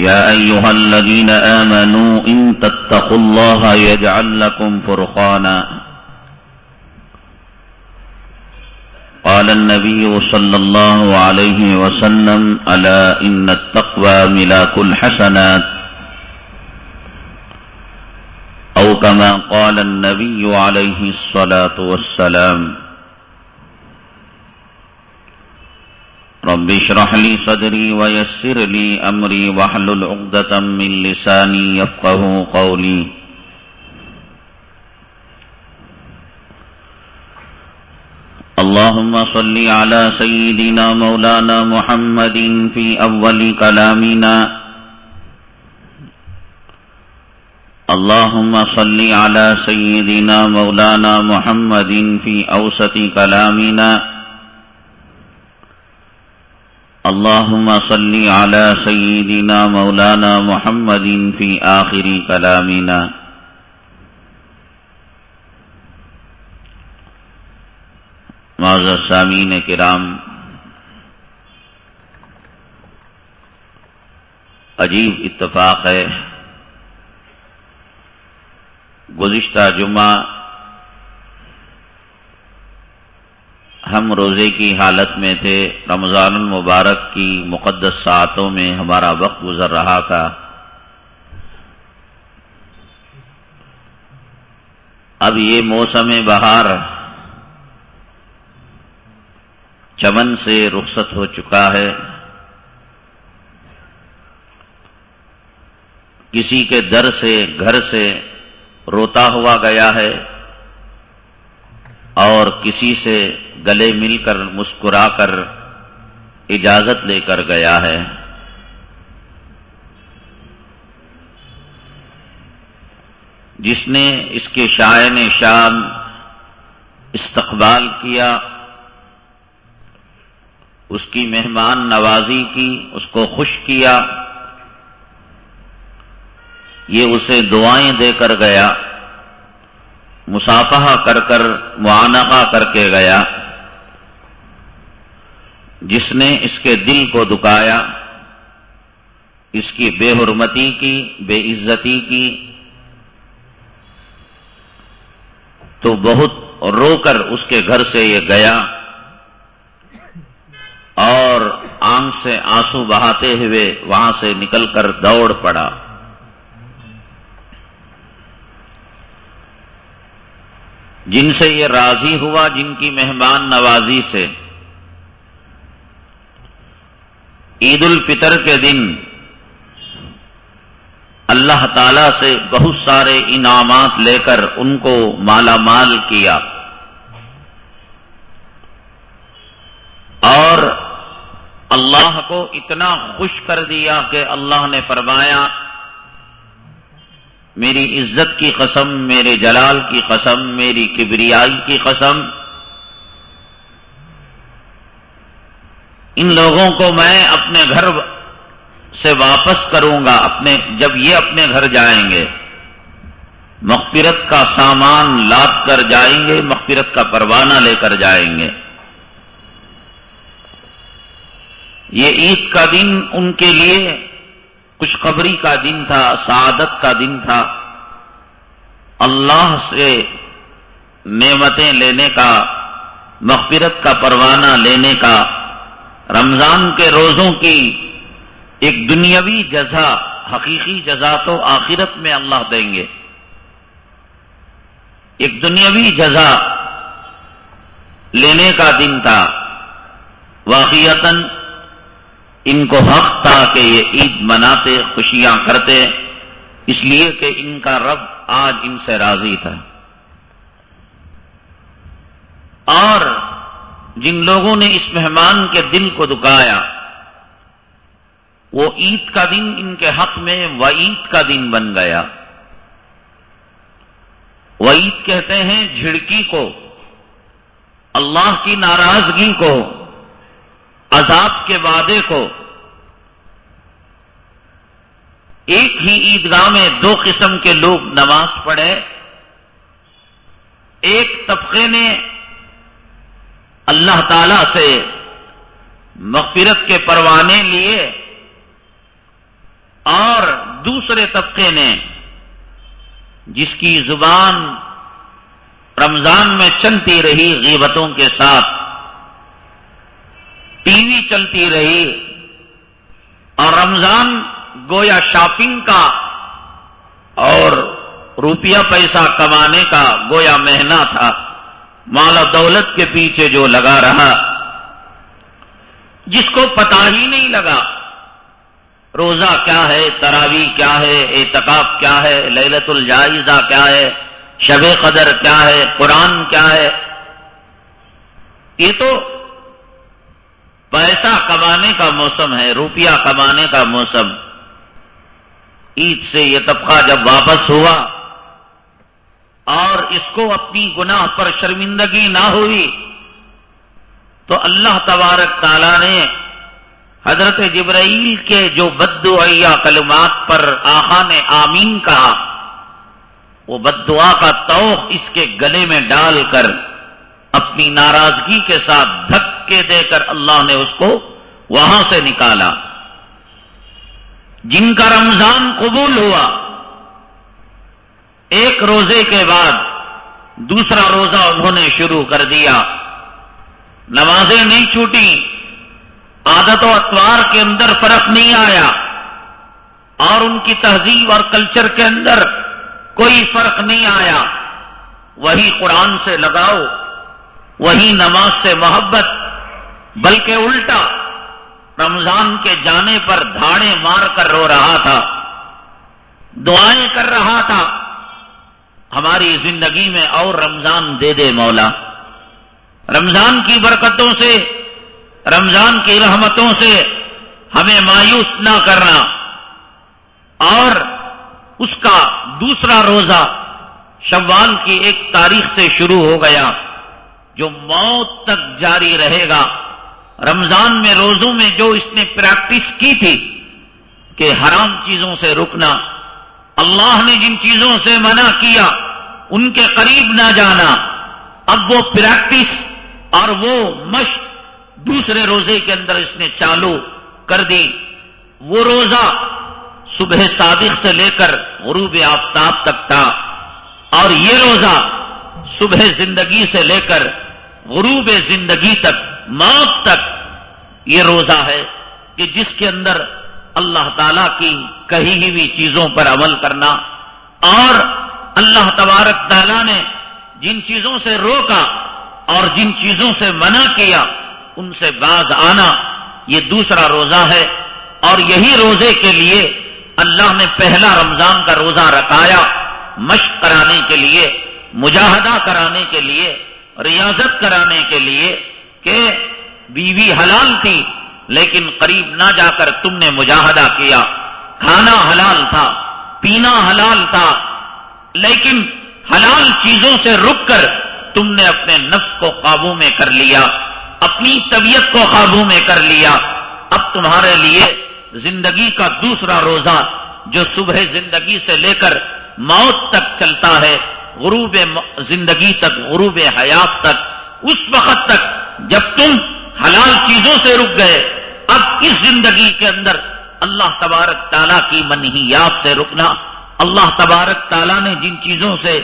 يا أيها الذين آمنوا إن تتقوا الله يجعل لكم فرقانا. قال النبي صلى الله عليه وسلم ألا إن التقوى ملاك الحسنات؟ أو كما قال النبي عليه الصلاة والسلام رب اشرح لي صدري ويسر لي أمري واحلل عقدة من لساني يفقه قولي. اللهم صل على سيدنا مولانا محمد في أول كلامنا. اللهم صل على سيدنا مولانا محمد في أوسط كلامنا. اللهم صل على سيدنا مولانا محمد في آخر كلامنا. معذر سامین کرام، عجیب اتفاق ہے۔ گزشتہ جمعہ ہم روزے کی حالت میں تھے، رمضان المبارک کی مقدس ساعتوں میں ہمارا وقت گزر رہا تھا۔ اب یہ موسم بہار چمن سے رخصت ہو چکا ہے۔ کسی کے در سے، گھر سے روتا ہوا گیا ہے۔ اور کسی سے گلے مل کر مسکرا کر اجازت لے کر گیا ہے۔ جس نے اس کے شاعن شان استقبال کیا، اس کی مہمان نوازی کی، اس کو خوش کیا، یہ اسے دعائیں دے کر گیا۔ مسافہ کر کر معانقہ کر کے گیا۔ جس نے اس کے دل کو دکایا، اس کی بے حرمتی کی، بے عزتی کی، تو بہت رو کر اس کے گھر سے یہ گیا اور آنکھ سے آنسو بہاتے ہوئے وہاں سے نکل کر دوڑ پڑا۔ جن سے یہ راضی ہوا، جن کی مہمان نوازی سے۔ عید الفطر کے دن اللہ تعالی سے بہت سارے انعامات لے کر ان کو مالا مال کیا۔ اور اللہ کو اتنا خوش کر دیا کہ اللہ نے فرمایا میری عزت کی قسم، میرے جلال کی قسم، میری کبریائی کی قسم۔ ان لوگوں کو میں اپنے گھر سے واپس کروں گا، اپنے، جب یہ اپنے گھر جائیں گے۔ مغفرت کا سامان لاد کر جائیں گے، مغفرت کا پروانہ لے کر جائیں گے۔ یہ عید کا دن ان کے لیے خوشخبری کا دن تھا، سعادت کا دن تھا۔ اللہ سے نعمتیں لینے کا، مغفرت کا پروانہ لینے کا، رمضان کے روزوں کی ایک دنیاوی جزا، حقیقی جزا تو آخرت میں اللہ دیں گے۔ ایک دنیاوی جزا لینے کا دن تھا۔ واقعتاً ان کو حق تھا کہ یہ عید مناتے، خوشیاں کرتے، اس لیے کہ ان کا رب آج ان سے راضی تھا۔ اور جن لوگوں نے اس مہمان کے دل کو دکایا وہ عید کا دن ان کے حق میں وعید کا دن بن گیا۔ وعید کہتے ہیں جھڑکی کو، اللہ کی ناراضگی کو۔ عذاب کے وعدے کو ایک ہی عیدگاہ میں دو قسم کے لوگ نماز پڑھے۔ ایک طبقے نے اللہ تعالی سے مغفرت کے پروانے لیے اور دوسرے طبقے نے جس کی زبان رمضان میں چلتی رہی غیبتوں کے ساتھ ٹی وی چلتی رہی اور رمضان گویا شاپنگ کا اور روپیہ پیسہ کمانے کا گویا مہینہ تھا، مال و دولت کے پیچھے جو لگا رہا، جس کو پتا ہی نہیں لگا۔ روزہ کیا ہے تراوی کیا ہے اعتکاب کیا ہے للت الجائزہ کیا ہے، شب قدر کیا ہے، قرآن کیا ہے۔ یہ تو پیسہ کمانے کا موسم ہے، روپیہ کمانے کا موسم۔ عید سے یہ طبقہ جب واپس ہوا اور اس کو اپنی گناہ پر شرمندگی نہ ہوئی تو اللہ تبارک تعالی نے حضرت جبرائیل کے جو بدعیا کلمات پر آخا نے آمین کہا، وہ بدعا کا توق اس کے گلے میں ڈال کر اپنی ناراضگی کے ساتھ دھک دھکے دے کر اللہ نے اس کو وہاں سے نکالا۔ جن کا رمضان قبول ہوا، ایک روزے کے بعد دوسرا روزہ انہوں نے شروع کر دیا۔ نمازیں نہیں چھوٹی، عادت و اتوار کے اندر فرق نہیں آیا۔ اور ان کی تہذیب اور کلچر کے اندر کوئی فرق نہیں آیا۔ وہی قرآن سے لگاؤ، وہی نماز سے محبت بلکہ الٹا رمضان کے جانے پر دھاڑے مار کر رو رہا تھا، دعائیں کر رہا تھا، ہماری زندگی میں اور رمضان دے دے مولا۔ رمضان کی برکتوں سے، رمضان کی رحمتوں سے ہمیں مایوس نہ کرنا۔ اور اس کا دوسرا روزہ شوال کی ایک تاریخ سے شروع ہو گیا، جو موت تک جاری رہے گا۔ رمضان میں روزوں میں جو اس نے پریکٹس کی تھی کہ حرام چیزوں سے رکنا، اللہ نے جن چیزوں سے منع کیا، ان کے قریب نہ جانا، اب وہ پریکٹس اور وہ مشق دوسرے روزے کے اندر اس نے چالو کر دی۔ وہ روزہ صبح صادق سے لے کر غروب آفتاب تک تھا۔ اور یہ روزہ صبح زندگی سے لے کر غروب زندگی تک، موت تک یہ روزہ ہے کہ جس کے اندر اللہ تعالی کی کہی ہوئی چیزوں پر عمل کرنا اور اللہ تبارک تعالیٰ نے جن چیزوں سے روکا اور جن چیزوں سے منع کیا، ان سے باز آنا یہ دوسرا روزہ ہے اور یہی روزے کے لیے اللہ نے پہلا رمضان کا روزہ رکھایا مشق کرانے کے لیے، مجاہدہ کرانے کے لیے، ریاضت کرانے کے لیے کہ بیوی حلال تھی، لیکن قریب نہ جا کر تم نے مجاہدہ کیا۔ کھانا حلال تھا، پینا حلال تھا، لیکن حلال چیزوں سے رک کر تم نے اپنے نفس کو قابو میں کر لیا، اپنی طبیعت کو قابو میں کر لیا۔ اب تمہارے لیے زندگی کا دوسرا روزہ، جو صبح زندگی سے لے کر موت تک چلتا ہے، غروب زندگی تک، غروب حیات تک، اس وقت تک جب تم حلال چیزوں سے رک گئے، اب اس زندگی کے اندر اللہ تبارک تعالیٰ کی منحیات سے رکنا، اللہ تبارک تعالیٰ نے جن چیزوں سے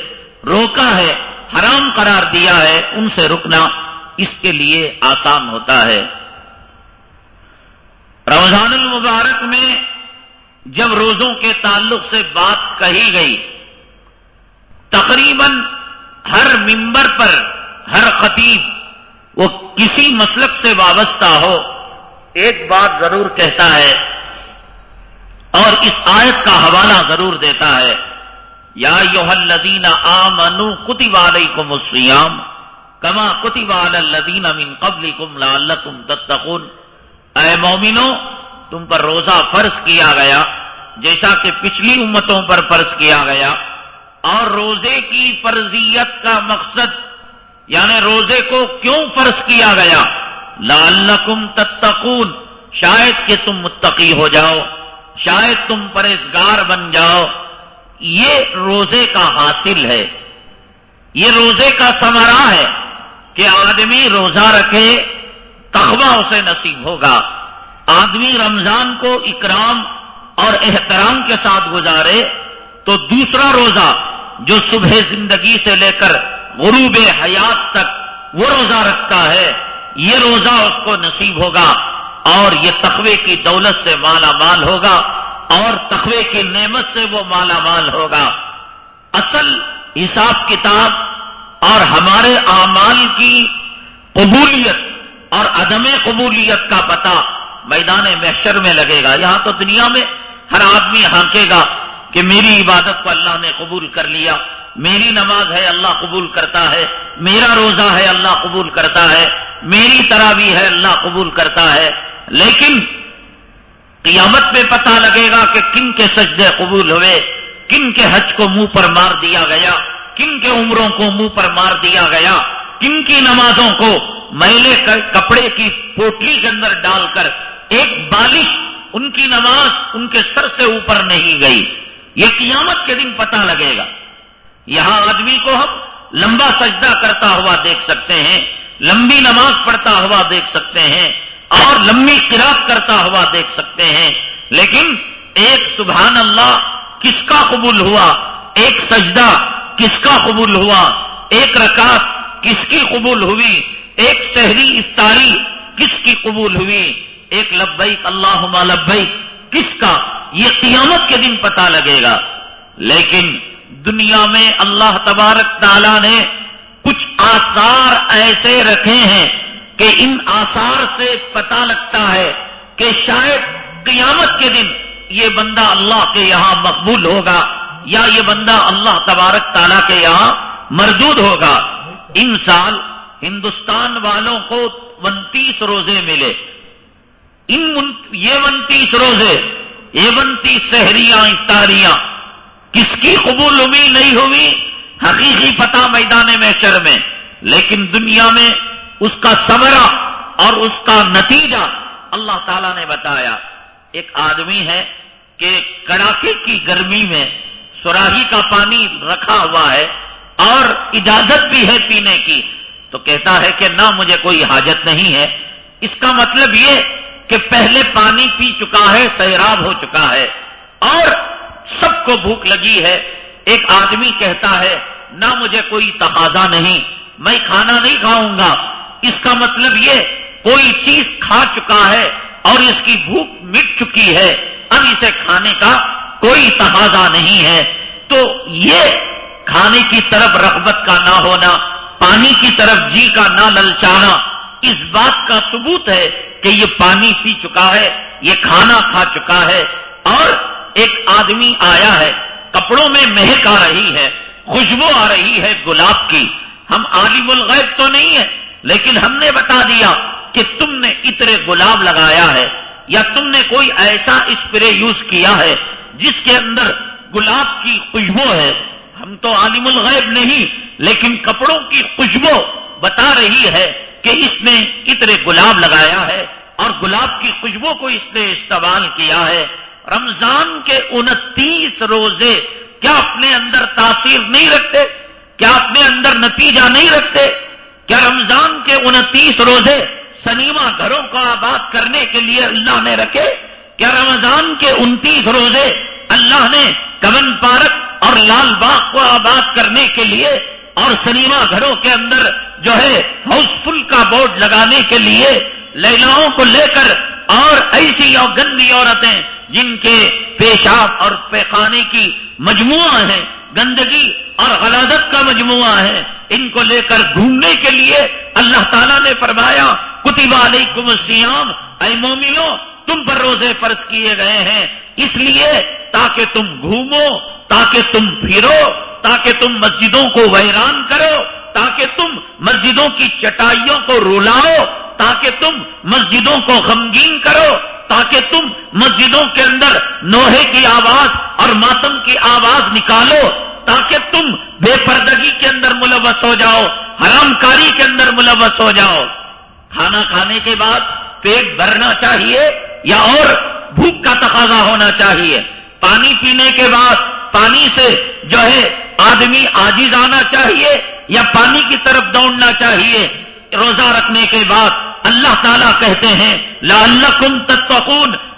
روکا ہے، حرام قرار دیا ہے، ان سے رکنا اس کے لیے آسان ہوتا ہے۔ رمضان المبارک میں جب روزوں کے تعلق سے بات کہی گئی، تقریباً ہر ممبر پر، ہر خطیب وہ کسی مسلک سے وابستہ ہو، ایک بات ضرور کہتا ہے اور اس آیت کا حوالہ ضرور دیتا ہے، یا یوہ الدین آ منو کتی والے کم السیام کما کتی والدین امین قبل کم لال تتقن اے مومنو تم پر روزہ فرض کیا گیا، جیسا کہ پچھلی امتوں پر فرض کیا گیا، اور روزے کی فرضیت کا مقصد یعنی روزے کو کیوں فرض کیا گیا؟ لعلکم تتقون، شاید کہ تم متقی ہو جاؤ، شاید تم پرہزگار بن جاؤ۔ یہ روزے کا حاصل ہے۔ یہ روزے کا سمرا ہے کہ آدمی روزہ رکھے تخبہ اسے نصیب ہوگا۔ آدمی رمضان کو اکرام اور احترام کے ساتھ گزارے تو دوسرا روزہ جو صبح زندگی سے لے کر غروب حیات تک وہ روزہ رکھتا ہے، یہ روزہ اس کو نصیب ہوگا اور یہ تخوے کی دولت سے مالا مال ہوگا اور تخوے کی نعمت سے وہ مالا مال ہوگا۔ اصل حساب کتاب اور ہمارے اعمال کی قبولیت اور عدم قبولیت کا پتہ میدان محشر میں لگے گا۔ یہاں تو دنیا میں ہر آدمی ہانکے گا کہ میری عبادت کو اللہ نے قبول کر لیا۔ میری نماز ہے اللہ قبول کرتا ہے، میرا روزہ ہے اللہ قبول کرتا ہے، میری تراوی ہے اللہ قبول کرتا ہے، لیکن قیامت میں پتہ لگے گا کہ کن کے سجدے قبول ہوئے، کن کے حج کو منہ پر مار دیا گیا، کن کے عمروں کو منہ پر مار دیا گیا، کن کی نمازوں کو میلے کپڑے کی پوٹلی کے اندر ڈال کر ایک بالش ان کی نماز ان کے سر سے اوپر نہیں گئی۔ یہ قیامت کے دن پتہ لگے گا۔ یہاں آدمی کو ہم لمبا سجدہ کرتا ہوا دیکھ سکتے ہیں، لمبی نماز پڑھتا ہوا دیکھ سکتے ہیں اور لمبی قرآت کرتا ہوا دیکھ سکتے ہیں۔ لیکن ایک سبحان اللہ کس کا قبول ہوا؟ ایک سجدہ کس کا قبول ہوا؟ ایک رکعت کس کی قبول ہوئی؟ ایک شہری افطاری کس کی قبول ہوئی؟ ایک لبیک اللہ لبیک کس کا؟ یہ قیامت کے دن پتا لگے گا۔ لیکن دنیا میں اللہ تبارک تعالیٰ نے کچھ آثار ایسے رکھے ہیں کہ ان آثار سے پتا لگتا ہے کہ شاید قیامت کے دن یہ بندہ اللہ کے یہاں مقبول ہوگا یا یہ بندہ اللہ تبارک تعالیٰ کے یہاں مردود ہوگا۔ ان سال ہندوستان والوں کو انتیس روزے ملے۔ ان یہ انتیس روزے، یہ انتیس شہریاں افطاریاں کس کی قبول ہوئی نہیں ہوئی؟ حقیقی پتا میدان میں شر میں۔ لیکن دنیا میں اس کا سمرا اور اس کا نتیجہ اللہ تعالی نے بتایا۔ ایک آدمی ہے کہ کڑاکے کی گرمی میں سوراہی کا پانی رکھا ہوا ہے اور اجازت بھی ہے پینے کی۔ تو کہتا ہے کہ نہ، مجھے کوئی حاجت نہیں ہے۔ اس کا مطلب یہ کہ پہلے پانی پی چکا ہے، سیراب ہو چکا ہے۔ اور سب کو بھوک لگی ہے، ایک آدمی کہتا ہے، نہ مجھے کوئی تقاضا نہیں، میں کھانا نہیں کھاؤں گا۔ اس کا مطلب یہ، کوئی چیز کھا چکا ہے اور اس کی بھوک مٹ چکی ہے، اب اسے کھانے کا کوئی تقاضا نہیں ہے۔ تو یہ کھانے کی طرف رغبت کا نہ ہونا، پانی کی طرف جی کا نہ للچانا، اس بات کا ثبوت ہے کہ یہ پانی پی چکا ہے، یہ کھانا کھا چکا ہے اور ایک آدمی آیا ہے، کپڑوں میں مہک آ رہی ہے، خوشبو آ رہی ہے گلاب کی۔ ہم عالم الغیب تو نہیں ہے لیکن ہم نے بتا دیا کہ تم نے اتنے گلاب لگایا ہے، یا تم نے کوئی ایسا اسپرے یوز کیا ہے جس کے اندر گلاب کی خوشبو ہے۔ ہم تو عالم الغیب نہیں، لیکن کپڑوں کی خوشبو بتا رہی ہے کہ اس نے اتنے گلاب لگایا ہے اور گلاب کی خوشبو کو اس نے استعمال کیا ہے۔ رمضان کے انتیس روزے کیا اپنے اندر تاثیر نہیں رکھتے؟ کیا اپنے اندر نتیجہ نہیں رکھتے؟ کیا رمضان کے انتیس روزے سنیما گھروں کو آباد کرنے کے لیے اللہ نے رکھے؟ کیا رمضان کے انتیس روزے اللہ نے کمن پارک اور لال باغ کو آباد کرنے کے لیے اور سنیما گھروں کے اندر جو ہے ہاؤس فل کا بورڈ لگانے کے لیے لیلاؤں کو لے کر اور ایسی اور گندی عورتیں جن کے پیشاب اور پیخانے کی مجموعہ ہیں، گندگی اور غلازت کا مجموعہ ہے۔ ان کو لے کر گھومنے کے لیے اللہ تعالیٰ نے فرمایا کتبہ علیکم السیام اے مومنو تم پر روزے فرض کیے گئے ہیں۔ اس لیے تاکہ تم گھومو، تاکہ تم پھرو، تاکہ تم مسجدوں کو ویران کرو، تاکہ تم مسجدوں کی چٹائیوں کو رولاؤ تاکہ تم مسجدوں کو غمگین کرو۔ تاکہ تم مسجدوں کے اندر نوہے کی آواز اور ماتم کی آواز نکالو، تاکہ تم بے پردگی کے اندر ملوث ہو جاؤ، حرام کاری کے اندر ملوث ہو جاؤ۔ کھانا کھانے کے بعد پیٹ بھرنا چاہیے یا اور بھوک کا تقاضا ہونا چاہیے۔ پانی پینے کے بعد پانی سے جو ہے آدمی آجیز آنا چاہیے یا پانی کی طرف دوڑنا چاہیے۔ روزہ رکھنے کے بعد اللہ تعالیٰ کہتے ہیں لا اللہ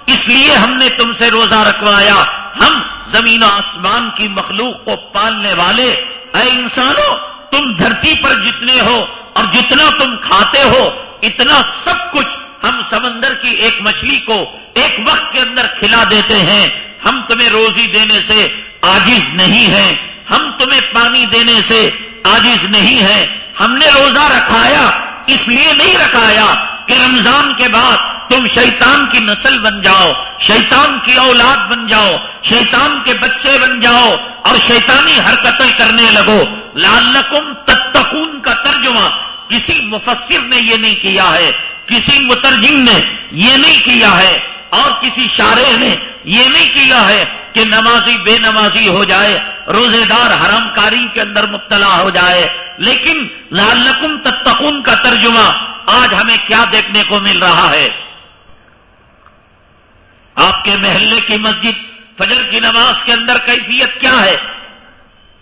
اس لیے ہم نے تم سے روزہ رکھوایا، ہم زمین و آسمان کی مخلوق کو پالنے والے، اے انسانوں تم دھرتی پر جتنے ہو اور جتنا تم کھاتے ہو، اتنا سب کچھ ہم سمندر کی ایک مچھلی کو ایک وقت کے اندر کھلا دیتے ہیں، ہم تمہیں روزی دینے سے آجز نہیں ہیں، ہم تمہیں پانی دینے سے آجز نہیں ہے ہم نے روزہ رکھایا، اس لیے نہیں رکھایا کہ رمضان کے بعد تم شیطان کی نسل بن جاؤ، شیطان کی اولاد بن جاؤ، شیطان کے بچے بن جاؤ اور شیطانی حرکتیں کرنے لگو۔ لالکم تتقون کا ترجمہ۔ کسی مفسر نے یہ نہیں کیا ہے، کسی مترجم نے یہ نہیں کیا ہے۔ اور کسی شارے نے یہ نہیں کیا ہے کہ نمازی بے نمازی ہو جائے روزے دار حرم کاری کے اندر مبتلا ہو جائے۔ لیکن لالکم تتقون کا ترجمہ آج ہمیں کیا دیکھنے کو مل رہا ہے؟ آپ کے محلے کی مسجد فجر کی نماز کے اندر کیفیت کیا ہے؟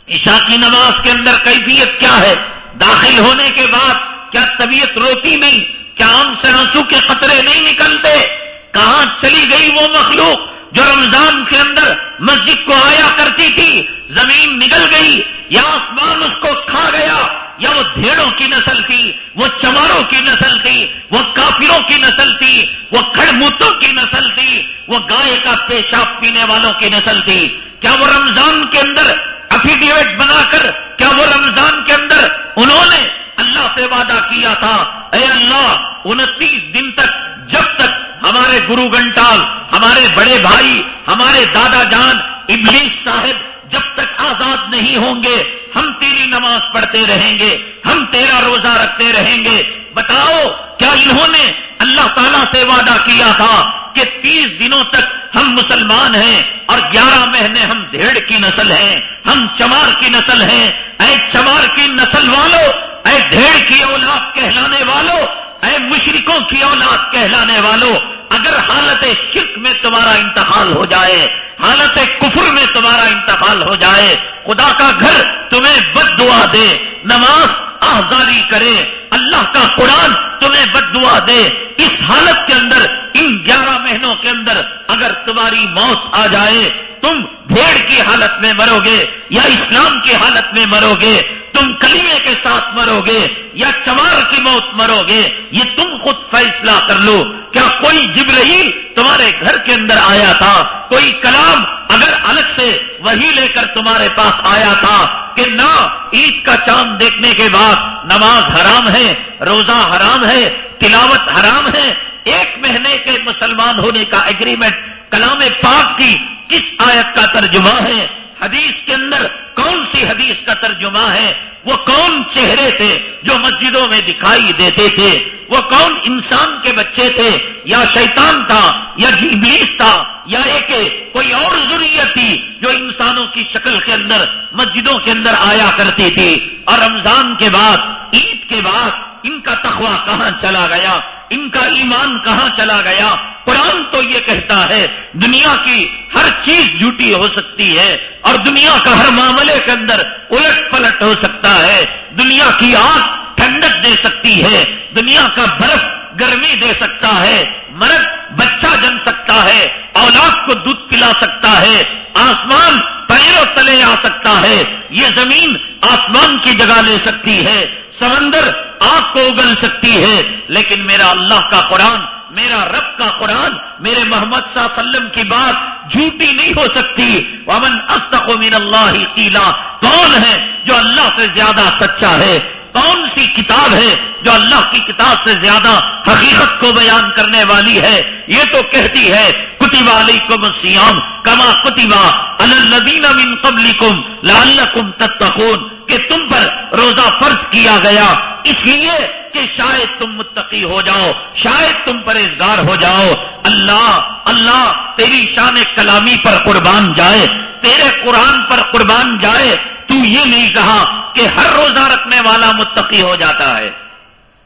عشاء کی نماز کے اندر کیفیت کیا ہے؟ داخل ہونے کے بعد کیا طبیعت روتی نہیں؟ کیا آم سے آنسو کے قطرے نہیں نکلتے؟ کہاں چلی گئی وہ مخلوق جو رمضان کے اندر مسجد کو آیا کرتی تھی؟ زمین نگل گئی، یا آسمان اس کو کھا گیا، یا وہ بھیڑوں کی نسل تھی، وہ چماروں کی نسل تھی، وہ کافروں کی نسل تھی، وہ کھڑموتوں کی نسل تھی، وہ گائے کا پیشاب پینے والوں کی نسل تھی۔ کیا وہ رمضان کے اندر افیڈیوٹ بنا کر، کیا وہ رمضان کے اندر انہوں نے اللہ سے وعدہ کیا تھا۔ اے اللہ، انتیس دن تک جب تک ہمارے گرو گنٹال ہمارے بڑے بھائی، ہمارے دادا جان، ابلیس صاحب جب تک آزاد نہیں ہوں گے، ہم تیری نماز پڑھتے رہیں گے، ہم تیرا روزہ رکھتے رہیں گے۔ بتاؤ، کیا انہوں نے اللہ تعالیٰ سے وعدہ کیا تھا کہ تیس دنوں تک ہم مسلمان ہیں اور گیارہ مہینے ہم بھیڑ کی نسل ہیں، ہم چمار کی نسل ہیں۔ اے چمار کی نسل والوں اے ڈھیڑ کی اولاد کہلانے والوں اے مشرکوں کی اولاد کہلانے والوں اگر حالت شرک میں تمہارا انتقال ہو جائے، حالت کفر میں تمہارا انتقال ہو جائے، خدا کا گھر تمہیں بد دعا دے، نماز آزاری کرے، اللہ کا قرآن تمہیں بد دعا دے، اس حالت کے اندر، ان گیارہ مہینوں کے اندر اگر تمہاری موت آ جائے تم بھیڑ کی حالت میں مرو گے یا اسلام کی حالت میں مرو گے، تم کلیمے کے ساتھ مرو گے یا چمار کی موت مرو گے، یہ تم خود فیصلہ کر لو۔ کیا کوئی جبرائیل تمہارے گھر کے اندر آیا تھا؟ کوئی کلام اگر الگ سے وہی لے کر تمہارے پاس آیا تھا کہ نہ عید کا چاند دیکھنے کے بعد نماز حرام ہے، روزہ حرام ہے، تلاوت حرام ہے، ایک مہینے کے مسلمان ہونے کا اگریمنٹ کلام پاک کی کس آیت کا ترجمہ ہے؟ حدیث کے اندر کون سی حدیث کا ترجمہ ہے؟ وہ کون چہرے تھے جو مسجدوں میں دکھائی دیتے تھے؟ وہ کون انسان کے بچے تھے؟ یا شیطان تھا؟ یا جیبیس تھا؟ یا ایک کوئی اور ضروریت تھی جو انسانوں کی شکل کے اندر مسجدوں کے اندر آیا کرتی تھی؟ اور رمضان کے بعد، عید کے بعد ان کا تخوہ کہاں چلا گیا؟ ان کا ایمان کہاں چلا گیا؟ قرآن تو یہ کہتا ہے، دنیا کی ہر چیز جھوٹی ہو سکتی ہے اور دنیا کا ہر معاملے کے اندر الٹ پلٹ ہو سکتا ہے۔ دنیا کی آگ ٹھنڈک دے سکتی ہے، دنیا کا برف گرمی دے سکتا ہے، مرد بچہ جن سکتا ہے، اولاد کو دودھ پلا سکتا ہے، آسمان پیروں تلے آ سکتا ہے۔ یہ زمین آسمان کی جگہ لے سکتی ہے۔ سمندر آگ کو اگل سکتی ہے، لیکن میرا اللہ کا قرآن، میرا رب کا قرآن، میرے محمد صلی اللہ علیہ وسلم کی بات جھوٹی نہیں ہو سکتی۔ ومن استق من اللہ قیلا کون ہے جو اللہ سے زیادہ سچا ہے؟ کون سی کتاب ہے جو اللہ کی کتاب سے زیادہ حقیقت کو بیان کرنے والی ہے؟ یہ تو کہتی ہے کتبہ علیکم السیام کما کتبہ الدین من قبلکم لعلکم تتقون۔ کہ تم پر روزہ فرض کیا گیا اس لیے کہ شاید تم متقی ہو جاؤ، شاید تم پرہیزگار ہو جاؤ۔ اللہ اللہ تیری شان کلامی پر قربان جائے، تیرے قرآن پر قربان جائے۔ تو یہ نہیں کہا کہ ہر روزہ رکھنے والا متقی ہو جاتا ہے۔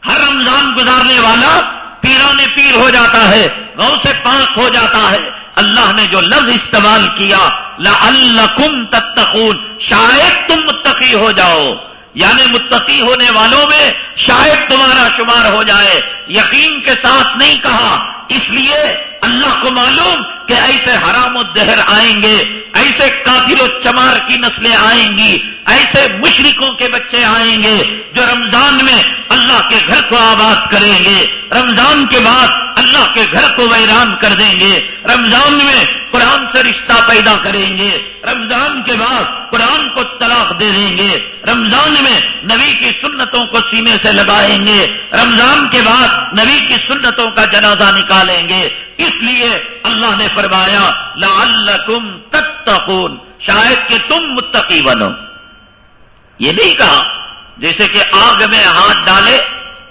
ہر رمضان گزارنے والا پیرانے پیر ہو جاتا ہے گاؤں سے پاک ہو جاتا ہے۔ اللہ نے جو لفظ استعمال کیا، لعلکم تتقون، شاید تم متقی ہو جاؤ۔ یعنی متقی ہونے والوں میں شاید تمہارا شمار ہو جائے۔ یقین کے ساتھ نہیں کہا، اس لیے اللہ کو معلوم کہ ایسے حرام و دہر آئیں گے، ایسے کافر و چمار کی نسلیں آئیں گی، ایسے مشرقوں کے بچے آئیں گے جو رمضان میں اللہ کے گھر کو آباد کریں گے، رمضان کے بعد اللہ کے گھر کو ویران کر دیں گے، رمضان میں قرآن سے رشتہ پیدا کریں گے، رمضان کے بعد قرآن کو طلاق دے دیں گے، رمضان میں نبی کی سنتوں کو سینے سے لگائیں گے، رمضان کے بعد نبی کی سنتوں کا جنازہ نکالیں گے۔ اس لیے اللہ نے فرمایا، لعلکم تتقون، شاید کہ تم متقی بنو۔ یہ نہیں کہا، جیسے کہ آگ میں ہاتھ ڈالے،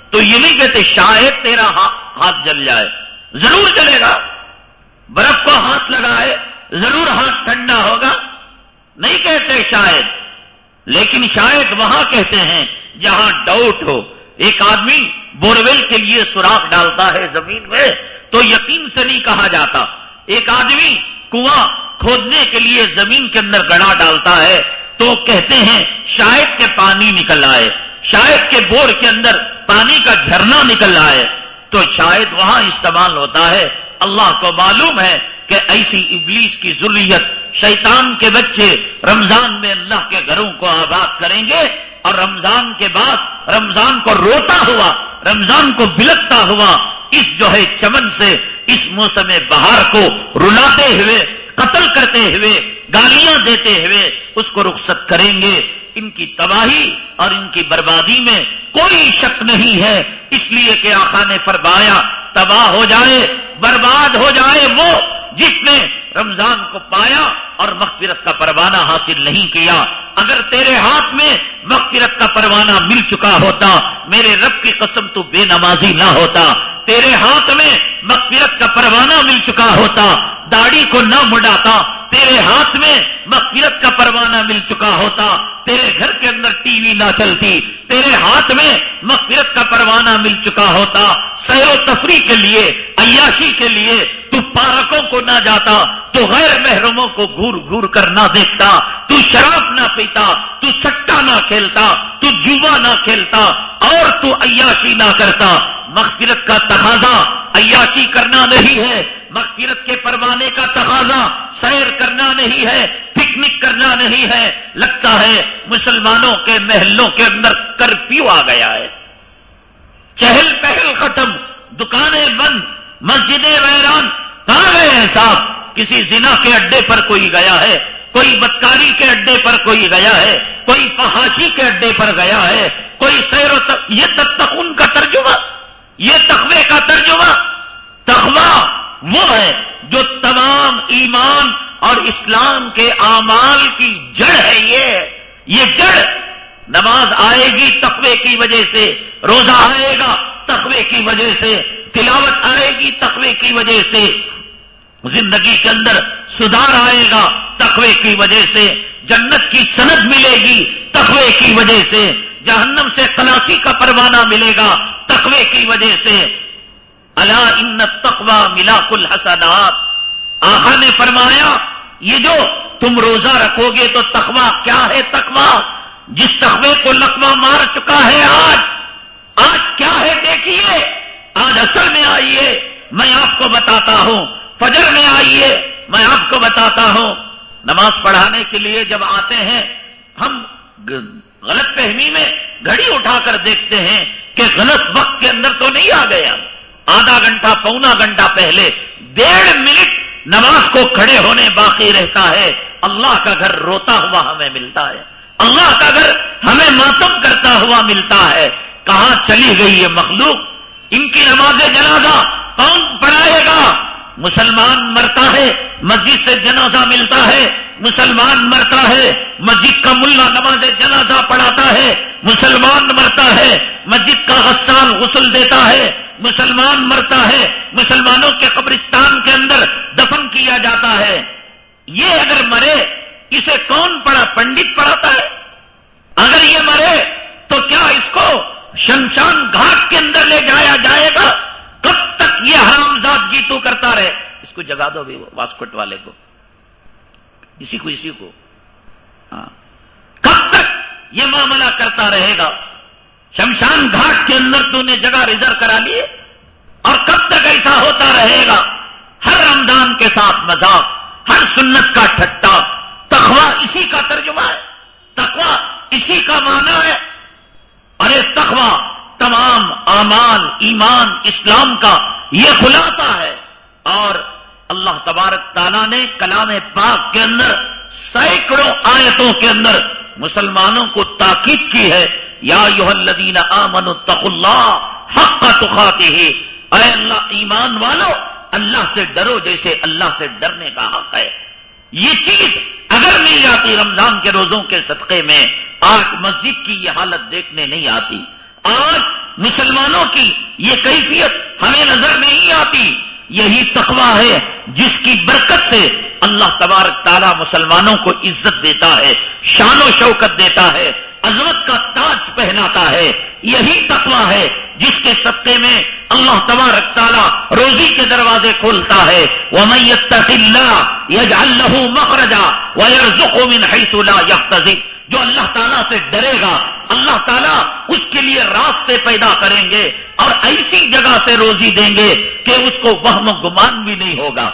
تو یہ نہیں کہتے، شاید تیرا ہاتھ جل جائے۔ ضرور جلے گا۔ برف کو ہاتھ لگائے، ضرور ہاتھ ٹھنڈا ہوگا۔ نہیں کہتے شاید، لیکن شاید وہاں کہتے ہیں، جہاں ڈاؤٹ ہو۔ ایک آدمی بورویل کے لیے سوراخ ڈالتا ہے زمین میں، تو یقین سے نہیں کہا جاتا۔ ایک آدمی کنواں کھودنے کے لیے زمین کے اندر گڑا ڈالتا ہے تو کہتے ہیں شاید کے پانی نکل آئے، شاید کے بور کے اندر پانی کا جھرنا نکل آئے۔ تو شاید وہاں استعمال ہوتا ہے۔ اللہ کو معلوم ہے کہ ایسی ابلیس کی ضروریت شیطان کے بچے رمضان میں اللہ کے گھروں کو آباد کریں گے اور رمضان کے بعد رمضان کو روتا ہوا، رمضان کو بلکتا ہوا اس جو ہے چمن سے اس موسم بہار کو رلاتے ہوئے، قتل کرتے ہوئے، گالیاں دیتے ہوئے اس کو رخصت کریں گے۔ ان کی تباہی اور ان کی بربادی میں کوئی شک نہیں ہے۔ اس لیے کہ آقا نے فرمایا، تباہ ہو جائے، برباد ہو جائے وہ جس نے رمضان کو پایا اور مغفرت کا پروانہ حاصل نہیں کیا، اگر تیرے ہاتھ میں مغفرت کا پروانہ مل چکا ہوتا، میرے رب کی قسم تو بے نمازی نہ ہوتا، تیرے ہاتھ میں مغفرت کا پروانہ مل چکا ہوتا، داڑھی کو نہ مڈاتا، تیرے ہاتھ میں مغفرت کا پروانہ مل چکا ہوتا، تیرے گھر کے اندر ٹی وی نہ چلتی، تیرے ہاتھ میں مغفرت کا پروانہ مل چکا ہوتا، سیر و تفریح کے لیے، عیاشی کے لیے تو پارکوں کو نہ جاتا، تو غیر محرموں کو گور گور کر نہ دیکھتا، تو شراب نہ پیتا، تو سٹا نہ کھیلتا، تو جوا نہ کھیلتا، اور تو عیاشی نہ کرتا۔ مغفرت کا تقاضا عیاشی کرنا نہیں ہے، مغفرت کے پروانے کا تقاضا سیر کرنا نہیں ہے، پکنک کرنا نہیں ہے۔ لگتا ہے مسلمانوں کے محلوں کے اندر کرفیو آ گیا ہے۔ چہل پہل ختم، دکانیں بند مسجدیں ویران، کہاں گئے ہیں صاحب؟ کسی زنا کے اڈے پر کوئی گیا ہے؟ کوئی بدکاری کے اڈے پر کوئی گیا ہے؟ کوئی فحاشی کے اڈے پر گیا ہے؟ کوئی سیر و یہ تب تک ان کا ترجمہ؟ یہ تخوے کا ترجمہ؟ تخوا وہ ہے جو تمام ایمان اور اسلام کے اعمال کی جڑ ہے یہ۔ یہ جڑ نماز آئے گی تقوی کی وجہ سے، روزہ آئے گا تقوی کی وجہ سے۔ تلاوت آئے گی تقوی کی وجہ سے، زندگی کے اندر سدھار آئے گا تقوی کی وجہ سے، جنت کی سند ملے گی تقوی کی وجہ سے، جہنم سے کلاسی کا پروانہ ملے گا تقوی کی وجہ سے۔ اللہ ان تقوا ملا کل حسنات آخا نے فرمایا، یہ جو تم روزہ رکھو گے تو تقوا کیا ہے؟ تقوا جس تقوی کو لقمہ مار چکا ہے آج آج کیا ہے؟ دیکھیے۔ آج اصل میں آئیے، میں آپ کو بتاتا ہوں۔ فجر میں آئیے، میں آپ کو بتاتا ہوں۔ نماز پڑھانے کے لیے جب آتے ہیں، ہم غلط فہمی میں گھڑی اٹھا کر دیکھتے ہیں کہ غلط وقت کے اندر تو نہیں آ گیا آدھا گھنٹہ پونا گھنٹہ پہلے ڈیڑھ منٹ نماز کو کھڑے ہونے باقی رہتا ہے۔ اللہ کا گھر روتا ہوا ہمیں ملتا ہے۔ اللہ کا گھر ہمیں ماتم کرتا ہوا ملتا ہے۔ کہاں چلی گئی یہ مخلوق؟ ان کی نماز جنازہ کون پڑھائے گا۔ مسلمان مرتا ہے، مسجد سے جنازہ ملتا ہے۔ مسلمان مرتا ہے، مسجد کا ملا نماز جنازہ پڑھاتا ہے۔ مسلمان مرتا ہے، مسجد کا غسان غسل دیتا ہے۔ مسلمان مرتا ہے، مسلمانوں کے قبرستان کے اندر دفن کیا جاتا ہے۔ یہ اگر مرے، اسے کون پڑھا؟ پنڈت پڑھاتا ہے۔ اگر یہ مرے، تو کیا اس کو شمشان گھاٹ کے اندر لے جایا جائے گا، کب تک یہ حرام ذات جیتو کرتا رہے؟ اس کو جگا دو بھی واسکٹ والے کو۔ اسی کو اسی کو۔ ہاں۔ کب تک یہ معاملہ کرتا رہے گا؟ شمشان گھاٹ کے اندر تو نے جگہ ریزرو کرا لیے اور کب تک ایسا ہوتا رہے گا؟ ہر رمضان کے ساتھ مذاق، ہر سنت کا ٹھٹا تخوا اسی کا ترجمہ ہے تخوا اسی کا معنی ہے۔ ارے تخوا تمام امان ایمان، اسلام کا یہ خلاصہ ہے۔ اور اللہ تبارک تعالیٰ نے کلام پاک کے اندر سینکڑوں آیتوں کے اندر مسلمانوں کو تاکید کی ہے۔ یا یو الدین آمن تق اللہ حق کا تخاتے ہی اے اللہ، ایمان والو، اللہ سے ڈرو جیسے اللہ سے ڈرنے کا حق ہے۔ یہ چیز اگر مل جاتی رمضان کے روزوں کے صدقے میں آج مسجد کی یہ حالت دیکھنے نہیں آتی۔ آج مسلمانوں کی یہ کیفیت ہمیں نظر نہیں آتی۔ یہی تقوی ہے جس کی برکت سے اللہ تبارک تعالیٰ مسلمانوں کو عزت دیتا ہے، شان و شوکت دیتا ہے۔ عظمت کا تاج پہناتا ہے، یہی تقوی ہے، جس کے سطح میں اللہ تبارک تعالیٰ روزی کے دروازے کھولتا ہے۔ وہ میت یج اللہ مخرجا ومن حیث لا يحتسب۔ جو اللہ تعالیٰ سے ڈرے گا، اللہ تعالیٰ اس کے لیے راستے پیدا کریں گے اور ایسی جگہ سے روزی دیں گے کہ اس کو وہم و گمان بھی نہیں ہوگا۔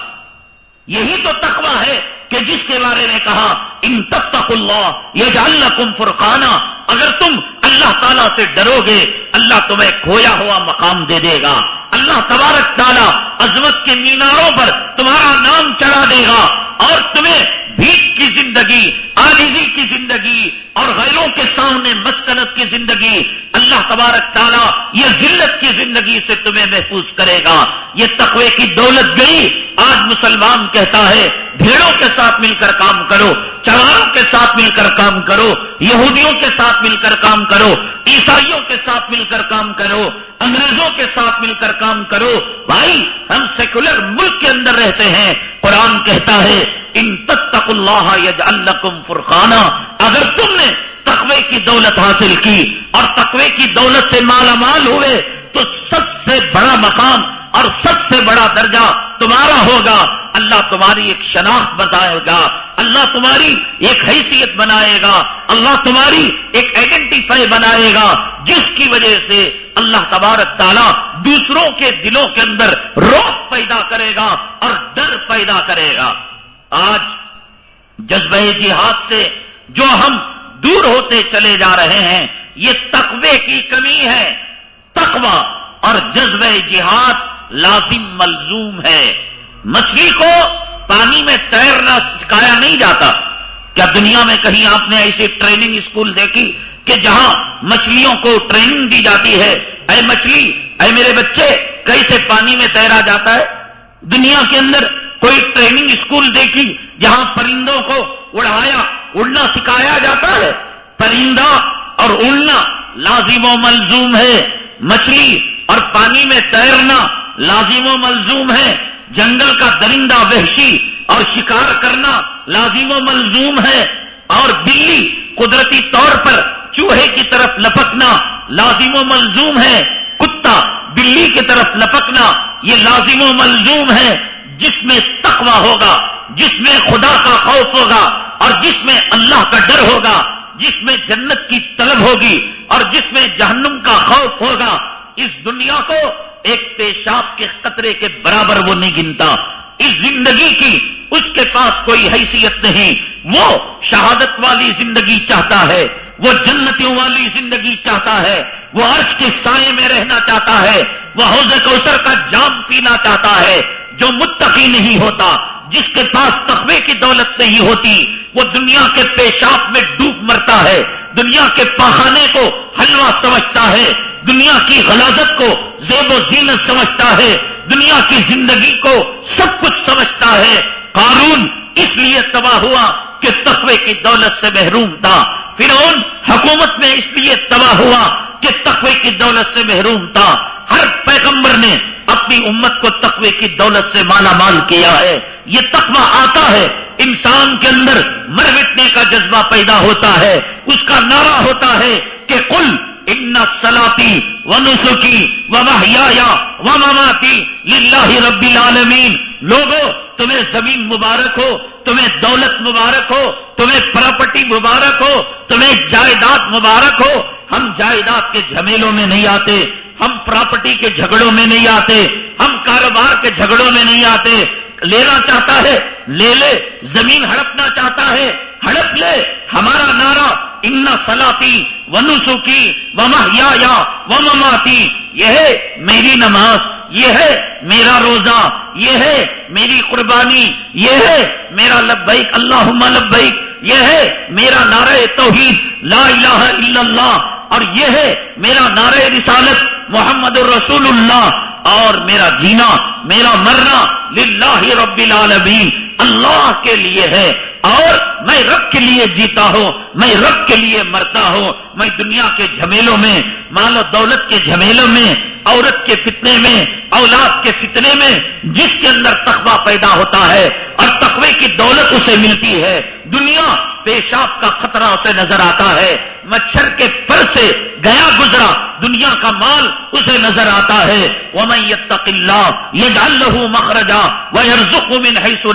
یہی تو تقوی ہے۔ کہ جس کے بارے میں کہا، ان تب تک اللہ یہ اللہ فرقانہ اگر تم اللہ تعالیٰ سے ڈرو گے اللہ تمہیں کھویا ہوا مقام دے دے گا اللہ تبارک تعالیٰ عظمت کے میناروں پر تمہارا نام چڑھا دے گا اور تمہیں بھیک کی زندگی، آلیزی کی زندگی اور غیروں کے سامنے مسکنت کی زندگی، اللہ تبارک تعالیٰ یہ ذلت کی زندگی سے تمہیں محفوظ کرے گا۔ یہ تقوی کی دولت گئی۔ آج مسلمان کہتا ہے، بھیڑوں کے ساتھ مل کر کام کرو چواروں کے ساتھ مل کر کام کرو، یہودیوں کے ساتھ مل کر کام کرو، عیسائیوں کے ساتھ مل کر کام کرو، انگریزوں کے ساتھ مل کر کام کرو۔ بھائی، ہم سیکولر ملک کے اندر رہتے ہیں۔ قرآن کہتا ہے ان تک اللہ یج الکم فرقانہ اگر تم نے تقوی کی دولت حاصل کی اور تقوی کی دولت سے مالا مال ہوئے، تو سب سے بڑا مقام اور سب سے بڑا درجہ تمہارا ہوگا۔ اللہ تمہاری ایک شناخت بتائے گا۔ اللہ تمہاری ایک حیثیت بنائے گا۔ اللہ تمہاری ایک آئیڈینٹیفائی بنائے گا۔ جس کی وجہ سے اللہ تبارک تعالیٰ دوسروں کے دلوں کے اندر روک پیدا کرے گا اور ڈر پیدا کرے گا۔ آج جذبہ جہاد سے جو ہم دور ہوتے چلے جا رہے ہیں، یہ تقوی کی کمی ہے۔ تقوی اور جذبہ جہاد لازم ملزوم ہے۔ مچھلی کو پانی میں تیرنا سکھایا نہیں جاتا۔ کیا دنیا میں کہیں آپ نے ایسی ٹریننگ اسکول دیکھی کہ جہاں مچھلیوں کو ٹریننگ دی جاتی ہے؟ اے مچھلی، اے میرے بچے، کیسے پانی میں تیرا جاتا ہے؟ دنیا کے اندر کوئی ٹریننگ اسکول دیکھی جہاں پرندوں کو اڑایا، اڑنا سکھایا جاتا ہے۔ پرندہ اور اڑنا لازم و ملزوم ہے۔ مچھلی اور پانی میں تیرنا لازم و ملزوم ہے۔ جنگل کا درندہ وحشی اور شکار کرنا لازم و ملزوم ہے۔ اور بلی قدرتی طور پر چوہے کی طرف لپکنا لازم و ملزوم ہے۔ کتا بلی کی طرف لپکنا یہ لازم و ملزوم ہے۔ جس میں تقوی ہوگا، جس میں خدا کا خوف ہوگا، اور جس میں اللہ کا ڈر ہوگا، جس میں جنت کی طلب ہوگی، اور جس میں جہنم کا خوف ہوگا، اس دنیا کو ایک پیشاب کے قطرے کے برابر وہ نہیں گنتا۔ اس زندگی کی اس کے پاس کوئی حیثیت نہیں۔ وہ شہادت والی زندگی چاہتا ہے، وہ جنتیوں والی زندگی چاہتا ہے، وہ عرش کے سائے میں رہنا چاہتا ہے، وہ حوض کوثر کا جام پینا چاہتا ہے۔ جو متقی نہیں ہوتا، جس کے پاس تخوے کی دولت نہیں ہوتی، وہ دنیا کے پیشاب میں ڈوب مرتا ہے، دنیا کے پہانے کو حلوہ سمجھتا ہے، دنیا کی غلازت کو زیب و زینت سمجھتا ہے، دنیا کی زندگی کو سب کچھ سمجھتا ہے۔ قانون اس لیے تباہ ہوا کہ تقوی کی دولت سے محروم تھا۔ فرعون حکومت میں اس لیے تباہ ہوا کہ تقوی کی دولت سے محروم تھا۔ ہر پیغمبر نے اپنی امت کو تقوی کی دولت سے مالا مال کیا ہے۔ یہ تقوی آتا ہے۔ انسان کے اندر مر مٹنے کا جذبہ پیدا ہوتا ہے۔ اس کا نعرہ ہوتا ہے کہ کل ان سلاتی و نسخی و محیا و مماتی لاہ رب العالمین۔ لوگوں تمہیں زمین مبارک ہو، تمہیں دولت مبارک ہو، تمہیں پراپرٹی مبارک ہو، تمہیں جائیداد مبارک ہو۔ ہم جائیداد کے جھمیلوں میں نہیں آتے۔ ہم پراپرٹی کے جھگڑوں میں نہیں آتے، ہم کاروبار کے جھگڑوں میں نہیں آتے۔ لینا چاہتا ہے، لے لے، زمین ہڑپنا چاہتا ہے، ہڑپ لے۔ ہمارا نعرہ، ان سلاتی و نسخی و محیا و مماتی یہ ہے میری نماز، یہ ہے میرا روزہ، یہ ہے میری قربانی، یہ ہے میرا لبیک اللہ لبیک، یہ ہے میرا نعرہ توحید، لا الہ الا اللہ۔ اور یہ ہے میرا نعرہ رسالت محمد الرسول اللہ اور میرا جینا، میرا مرنا للہ رب العالمین۔ اللہ کے لیے ہے۔ اور میں رب کے لیے جیتا ہوں، میں رب کے لیے مرتا ہوں۔ میں دنیا کے جھمیلوں میں، مال و دولت کے جھمیلوں میں، عورت کے فتنے میں، اولاد کے فتنے میں جس کے اندر تخبہ پیدا ہوتا ہے اور تخوے کی دولت اسے ملتی ہے۔ دنیا پیشاب کا خطرہ اسے نظر آتا ہے۔ مچھر کے پر سے گیا گزرا، دنیا کا مال اسے نظر آتا ہے۔ وہ میں یہ تقلّہ یہ ڈال لہو مخرجا وہ من حیث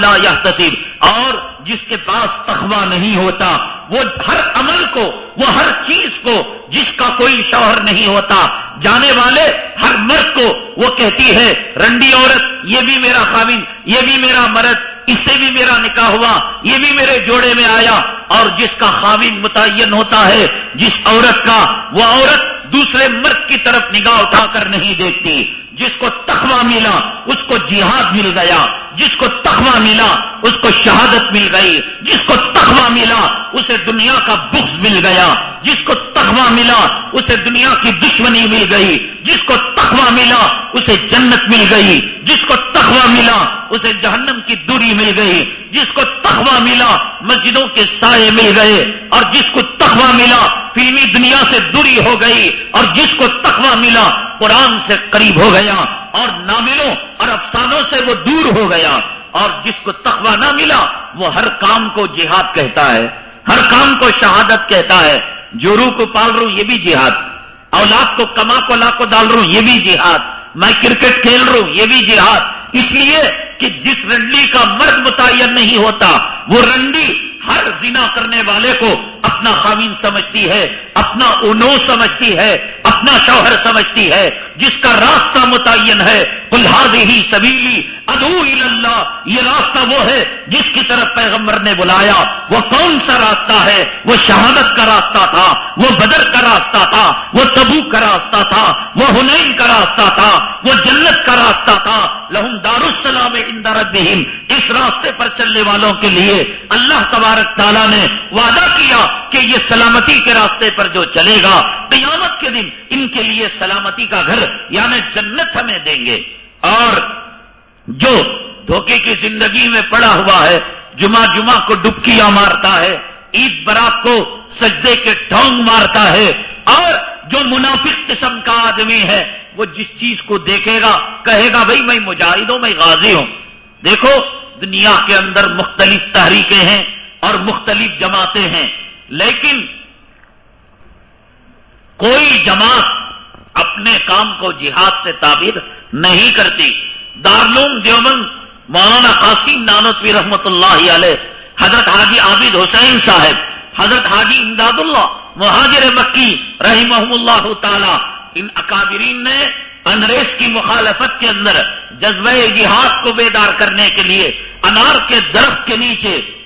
اور جس کے پاس تخوہ نہیں ہوتا، وہ ہر عمل کو، وہ ہر چیز کو جس کا کوئی شوہر نہیں ہوتا۔ جانے والے ہر مرد کو وہ کہتی ہے، رنڈی عورت، یہ بھی میرا خامن یہ بھی میرا مرد اس سے بھی میرا نکاح ہوا، یہ بھی میرے جوڑے میں آیا اور جس کا خامن متعین ہوتا ہے، جس عورت کا، وہ عورت دوسرے مرد کی طرف نگاہ اٹھا کر نہیں دیکھتی، جس کو تخوا ملا، اس کو جہاد مل گیا جس کو تخوہ ملا اس کو شہادت مل گئی جس کو تخوہ ملا اسے دنیا کا بخش مل گیا جس کو تخوہ ملا اسے دنیا کی دشمنی مل گئی جس کو تخوہ ملا اسے جنت مل گئی جس کو تخوہ ملا اسے جہنم کی دوری مل گئی جس کو تخوہ ملا مسجدوں کے سائے مل گئے اور جس کو تخوہ ملا فلمی دنیا سے دوری ہو گئی اور جس کو تخوہ ملا قرآن سے قریب ہو گیا اور ناملوں اور افسانوں سے وہ دور ہو گیا اور جس کو تخوہ نہ ملا، وہ ہر کام کو جہاد کہتا ہے، ہر کام کو شہادت کہتا ہے۔ جو روح کو پال رہا ہوں، یہ بھی جہاد۔ اولاد کو کما کو لا کو ڈال رہا ہوں، یہ بھی جہاد۔ میں کرکٹ کھیل رہا ہوں، یہ بھی جہاد۔ اس لیے کہ جس رنڈی کا مرد متعین نہیں ہوتا، وہ رنڈی ہر زنا کرنے والے کو اپنا خامین سمجھتی ہے، اپنا انو سمجھتی ہے، اپنا شوہر سمجھتی ہے، جس کا راستہ متعین ہے کلہاد ہی سبیلی ادو اللہ یہ راستہ وہ ہے جس کی طرف پیغمبر نے بلایا۔ وہ کون سا راستہ ہے؟ وہ شہادت کا راستہ تھا، وہ بدر کا راستہ تھا، وہ تبو کا راستہ تھا، وہ ہنین کا راستہ تھا، وہ جنت کا راستہ تھا۔ لہم دارالسلام اندربہم اس راستے پر چلنے والوں کے لیے اللہ تبارک تعالیٰ نے وعدہ کیا کہ یہ سلامتی کے راستے پر جو چلے گا، قیامت کے دن ان کے لیے سلامتی کا گھر یعنی جنت ہمیں دیں گے۔ اور جو دھوکے کی زندگی میں پڑا ہوا ہے، جمعہ جمعہ کو ڈبکیاں مارتا ہے، عید برات کو سجدے کے ڈھونگ مارتا ہے، اور جو منافق قسم کا آدمی ہے، وہ جس چیز کو دیکھے گا، کہے گا، بھائی، میں مجاہد ہوں میں غازی ہوں۔ دیکھو، دنیا کے اندر مختلف تحریکیں ہیں۔ اور مختلف جماعتیں ہیں۔ لیکن کوئی جماعت اپنے کام کو جہاد سے تعبیر نہیں کرتی۔ دارلوم دیوبند مولانا قاسم نانوتوی رحمت اللہ علیہ، حضرت حاجی عابد حسین صاحب، حضرت حاجی امداد اللہ مہاجر مکی رحمہ اللہ تعالی، ان اکابرین نے انگریز کی مخالفت کے اندر جذبہ جہاد کو بیدار کرنے کے لیے انار کے درخت کے نیچے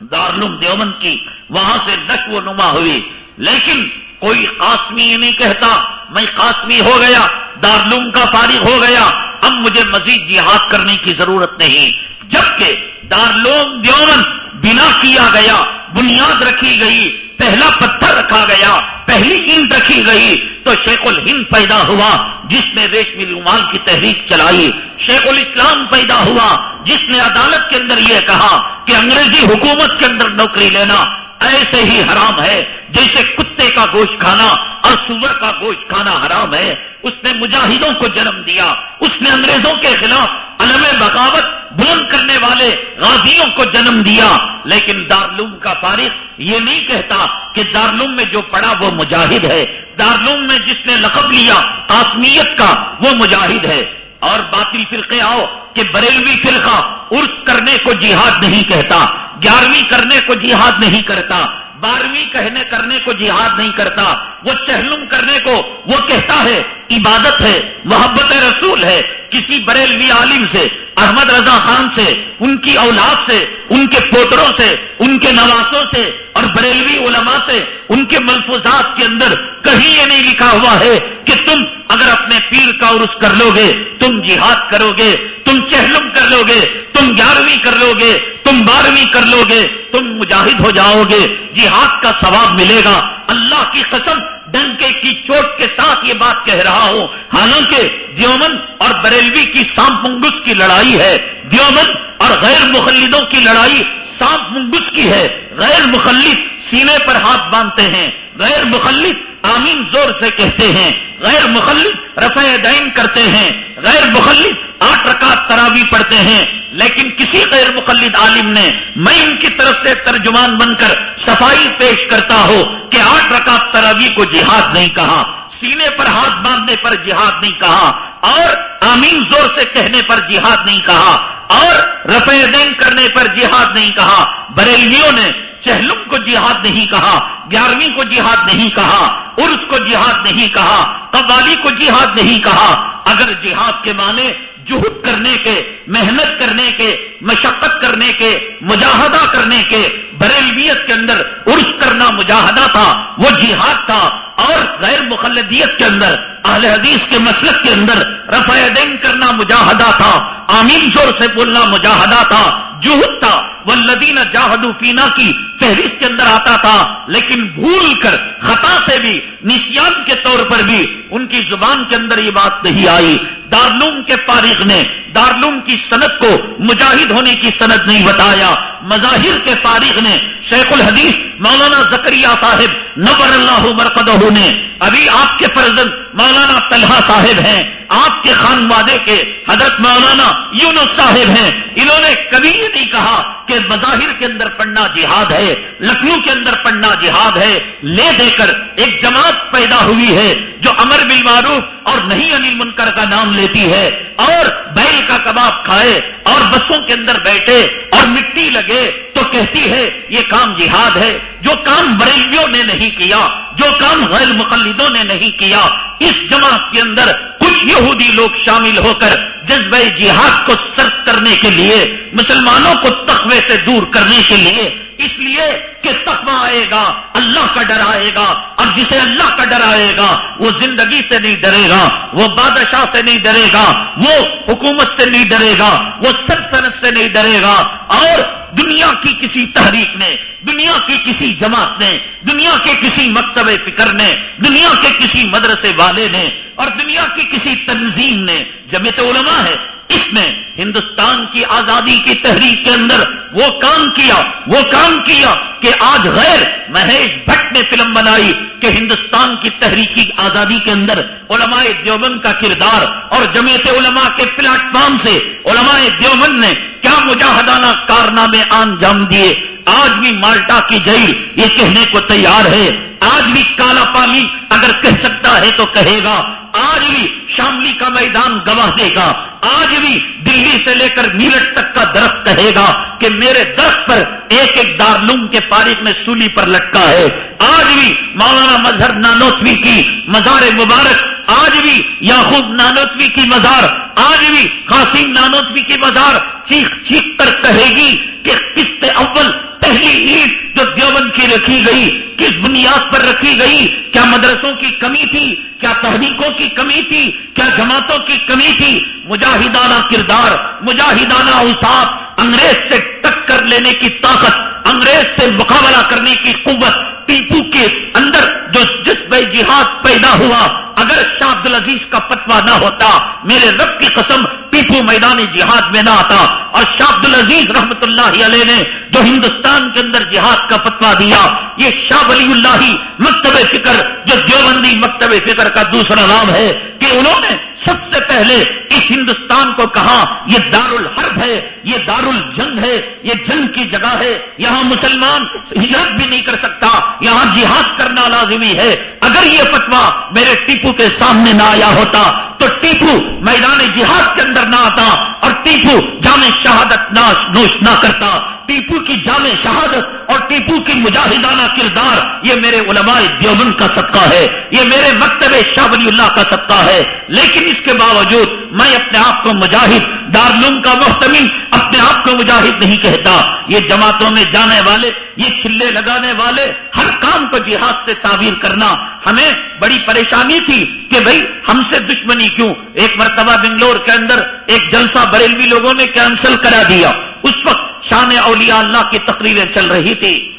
دارالعلوم دیوبند کی، وہاں سے نشو و نما ہوئی۔ لیکن کوئی قاسمی یہ نہیں کہتا، میں قاسمی ہو گیا، دارالعلوم کا فارغ ہو گیا۔ اب مجھے مزید جہاد کرنے کی ضرورت نہیں۔ جبکہ دارالعلوم دیوبند بنا کیا گیا، بنیاد رکھی گئی۔ پہلا پتھر رکھا گیا، پہلی اینٹ رکھی گئی، تو شیخ الہند پیدا ہوا، جس نے ریشمی رومال کی تحریک چلائی۔ شیخ الاسلام پیدا ہوا، جس نے عدالت کے اندر یہ کہا کہ انگریزی حکومت کے اندر نوکری لینا۔ ایسے ہی حرام ہے جیسے کتے کا گوشت کھانا اور سور کا گوشت کھانا حرام ہے۔ اس نے مجاہدوں کو جنم دیا۔ اس نے انگریزوں کے خلاف علم بغاوت بلند کرنے والے غازیوں کو جنم دیا۔ لیکن دارلوم کا فارغ یہ نہیں کہتا کہ دارلوم میں جو پڑا وہ مجاہد ہے۔ دارلوم میں جس نے لقب لیا آسمیت کا وہ مجاہد ہے۔ اور باطل فرقے آؤ کہ بریلوی فرقہ عرس کرنے کو جہاد نہیں کہتا۔ گیارہویں کرنے کو جہاد نہیں کرتا، بارہویں کہنے کرنے کو جہاد نہیں کرتا، وہ چہلم کرنے کو وہ کہتا ہے عبادت ہے، محبت رسول ہے، کسی بریلوی عالم سے، احمد رضا خان سے، ان کی اولاد سے، ان کے پوتروں سے، ان کے نواسوں سے اور بریلوی علماء سے، ان کے ملفوظات کے اندر کہیں یہ نہیں لکھا ہوا ہے کہ تم اگر اپنے پیر کا عرس کر لو گے تم جہاد کرو گے تم چہلم کر لو گے تم گیارہویں کر لو گے تم بارہویں کر لو گے تم مجاہد ہو جاؤ گے جہاد کا ثواب ملے گا۔ اللہ کی قسم ڈنکے کی چوٹ کے ساتھ یہ بات کہہ رہا ہوں۔ حالانکہ دیومن اور بریلوی کی سانپ منگس کی لڑائی ہے۔ دیومن اور غیر مخلدوں کی لڑائی سانپ منگس کی ہے۔ غیر مخلد سینے پر ہاتھ باندھتے ہیں۔ غیر مخلد آمین زور سے کہتے ہیں، غیر مخلد رفع دین کرتے ہیں، غیر مخلد آٹھ رکعت تراوی پڑھتے ہیں۔ لیکن کسی غیر مقلد عالم نے میں ان کی طرف سے ترجمان بن کر صفائی پیش کرتا ہو کہ آٹھ رکعت تراوی کو جہاد نہیں کہا، سینے پر ہاتھ باندھنے پر جہاد نہیں کہا، اور آمین زور سے کہنے پر جہاد نہیں کہا، اور رفع دین کرنے پر جہاد نہیں کہا۔ بریلیوں نے چہلم کو جہاد نہیں کہا، گیارہویں کو جہاد نہیں کہا، عرس کو جہاد نہیں کہا، قوالی کو جہاد نہیں کہا۔ اگر جہاد کے معنی جہد کرنے کے، محنت کرنے کے، مشقت کرنے کے، مجاہدہ کرنے کے، بریلویت کے اندر عرش کرنا مجاہدہ تھا، وہ جہاد تھا۔ اور غیر مخلدیت کے اندر، اہل حدیث کے مسلک کے اندر رفع دین کرنا مجاہدہ تھا، آمین زور سے بولنا مجاہدہ تھا جوہد تھا۔ والذین جاہدو فینا کی فہرست کے اندر آتا تھا، لیکن بھول کر، خطا سے بھی نشیان کے طور پر بھی ان کی زبان کے اندر یہ بات نہیں آئی۔ دارلوم کے فارغ نے دارلوم کی صنعت کو مجاہد ہونے کی صنعت نہیں بتایا۔ مظاہر کے فارغ نے، شیخ الحدیث مولانا زکریہ صاحب نبر اللہ مرکدہ نے۔ ابھی آپ کے فرزند مولانا طلحہ صاحب ہیں، آپ کے خان وادے کے حضرت مولانا یونس صاحب ہیں۔ انہوں نے کبھی یہ نہیں کہا کے مظاہر کے اندر پڑھنا جہاد ہے لکھنؤ کے اندر پڑھنا جہاد ہے، لے دے کر ایک جماعت پیدا ہوئی ہے جو امر بالمعروف اور نہیں انل منکر کا نام لیتی ہے اور بیل کا کباب کھائے اور بسوں کے اندر بیٹھے اور مٹی لگے تو کہتی ہے یہ کام جہاد ہے، جو کام بریلیوں نے نہیں کیا، جو کام غیر مقلدوں نے نہیں کیا، اس جماعت کے اندر کچھ یہودی لوگ شامل ہو کر جذبہ جہاد کو سرد کرنے کے لیے، مسلمانوں کو تخوے سے دور کرنے کے لیے اس لیے کہ تخوا آئے گا، اللہ کا ڈر آئے گا، اور جسے اللہ کا ڈر آئے گا، وہ زندگی سے نہیں ڈرے گا، وہ بادشاہ سے نہیں ڈرے گا، وہ حکومت سے نہیں ڈرے گا، وہ سلطنت سے نہیں ڈرے گا۔ اور دنیا کی کسی تحریک نے، دنیا کی کسی جماعت نے، دنیا کے کسی مکتب فکر نے، دنیا کے کسی مدرسے والے نے، اور دنیا کی کسی تنظیم نے، جمعیت علماء ہے اس نے ہندوستان کی آزادی کی تحریک کے اندر وہ کام کیا، وہ کام کیا کہ آج غیر مہیش بھٹ نے فلم بنائی کہ ہندوستان کی تحریکی آزادی کے اندر علماء دیوبند کا کردار اور جمیعت علماء کے پلیٹ فارم سے علماء دیوبند نے کیا مجاہدانہ کارنامے انجام دیے؟ آج بھی مالٹا کی جیل یہ کہنے کو تیار ہے۔ آج بھی کالا پانی اگر کہہ سکتا ہے تو کہے گا۔ آج بھی شاملی کا میدان گواہ دے گا۔ آج بھی دلی سے لے کر نیلٹ تک کا درخت کہے گا کہ میرے درخت پر ایک ایک دارلوم کے تاریخ میں سولی پر لٹکا ہے۔ آج بھی مولانا مظہر نانوتوی کی مزار مبارک، آج بھی یاخوب نانوتوی کی مزار، آج بھی قاسم نانوتوی کی مزار چیخ چیخ کر کہے گی کہ قسط اول پہلی عید جو دیوبند کی رکھی گئی، کس بنیاد پر رکھی گئی؟ کیا مدرسوں کی کمی تھی؟ کیا تحریکوں کی کمی تھی؟ کیا جماعتوں کی کمی تھی؟ مجاہدانہ کردار، مجاہدانہ اوساف انگریز سے ٹکر لینے کی طاقت، انگریز سے مقابلہ کرنے کی قوت، ٹیپو کے اندر جو جس بے جہاد پیدا ہوا۔ اگر شاہ عبد العزیز کا فتوا نہ ہوتا، میرے رب کی قسم ٹیپو میدان جہاد میں نہ آتا۔ اور شاہ عبد العزیز رحمت اللہ علیہ نے جو ہندوستان کے اندر جہاد کا فتوا دیا، یہ شاہ ولی اللہ مکتب فکر، جو دیوبندی مکتب فکر کا دوسرا نام ہے، کہ انہوں نے سب سے پہلے اس ہندوستان کو کہا، یہ دار الحرب ہے، یہ دار الجنگ ہے، یہ جنگ کی جگہ ہے، یہاں مسلمان ہجرت بھی نہیں کر سکتا، یہاں جہاد کرنا لازمی ہے۔ اگر یہ فتوا میرے ٹیپو کے سامنے نہ آیا ہوتا، تو ٹیپو میدان جہاد کے اندر نہ آتا اور ٹیپو جامع شہادت ناش نوش نہ کرتا۔ ٹیپو کی جامع شہادت اور ٹیپو کی مجاہدانہ کردار، یہ میرے علماء دیوبند کا صدقہ ہے، یہ میرے مکتب شاہ ولی اللہ کا صدقہ ہے۔ لیکن اس کے باوجود میں اپنے آپ کو مجاہد دارلوم کا محتمی اپنے آپ کو مجاہد نہیں کہتا۔ یہ جماعتوں میں جانے والے، یہ کھلے لگانے والے، ہر کام کو جہاد سے تعبیر کرنا ہمیں بڑی پریشانی تھی کہ بھائی ہم سے دشمنی کیوں؟ ایک مرتبہ بنگلور کے اندر ایک جلسہ بریلوی لوگوں نے کینسل کرا دیا۔ اس وقت شان اولیاء اللہ کی تقریریں چل رہی تھی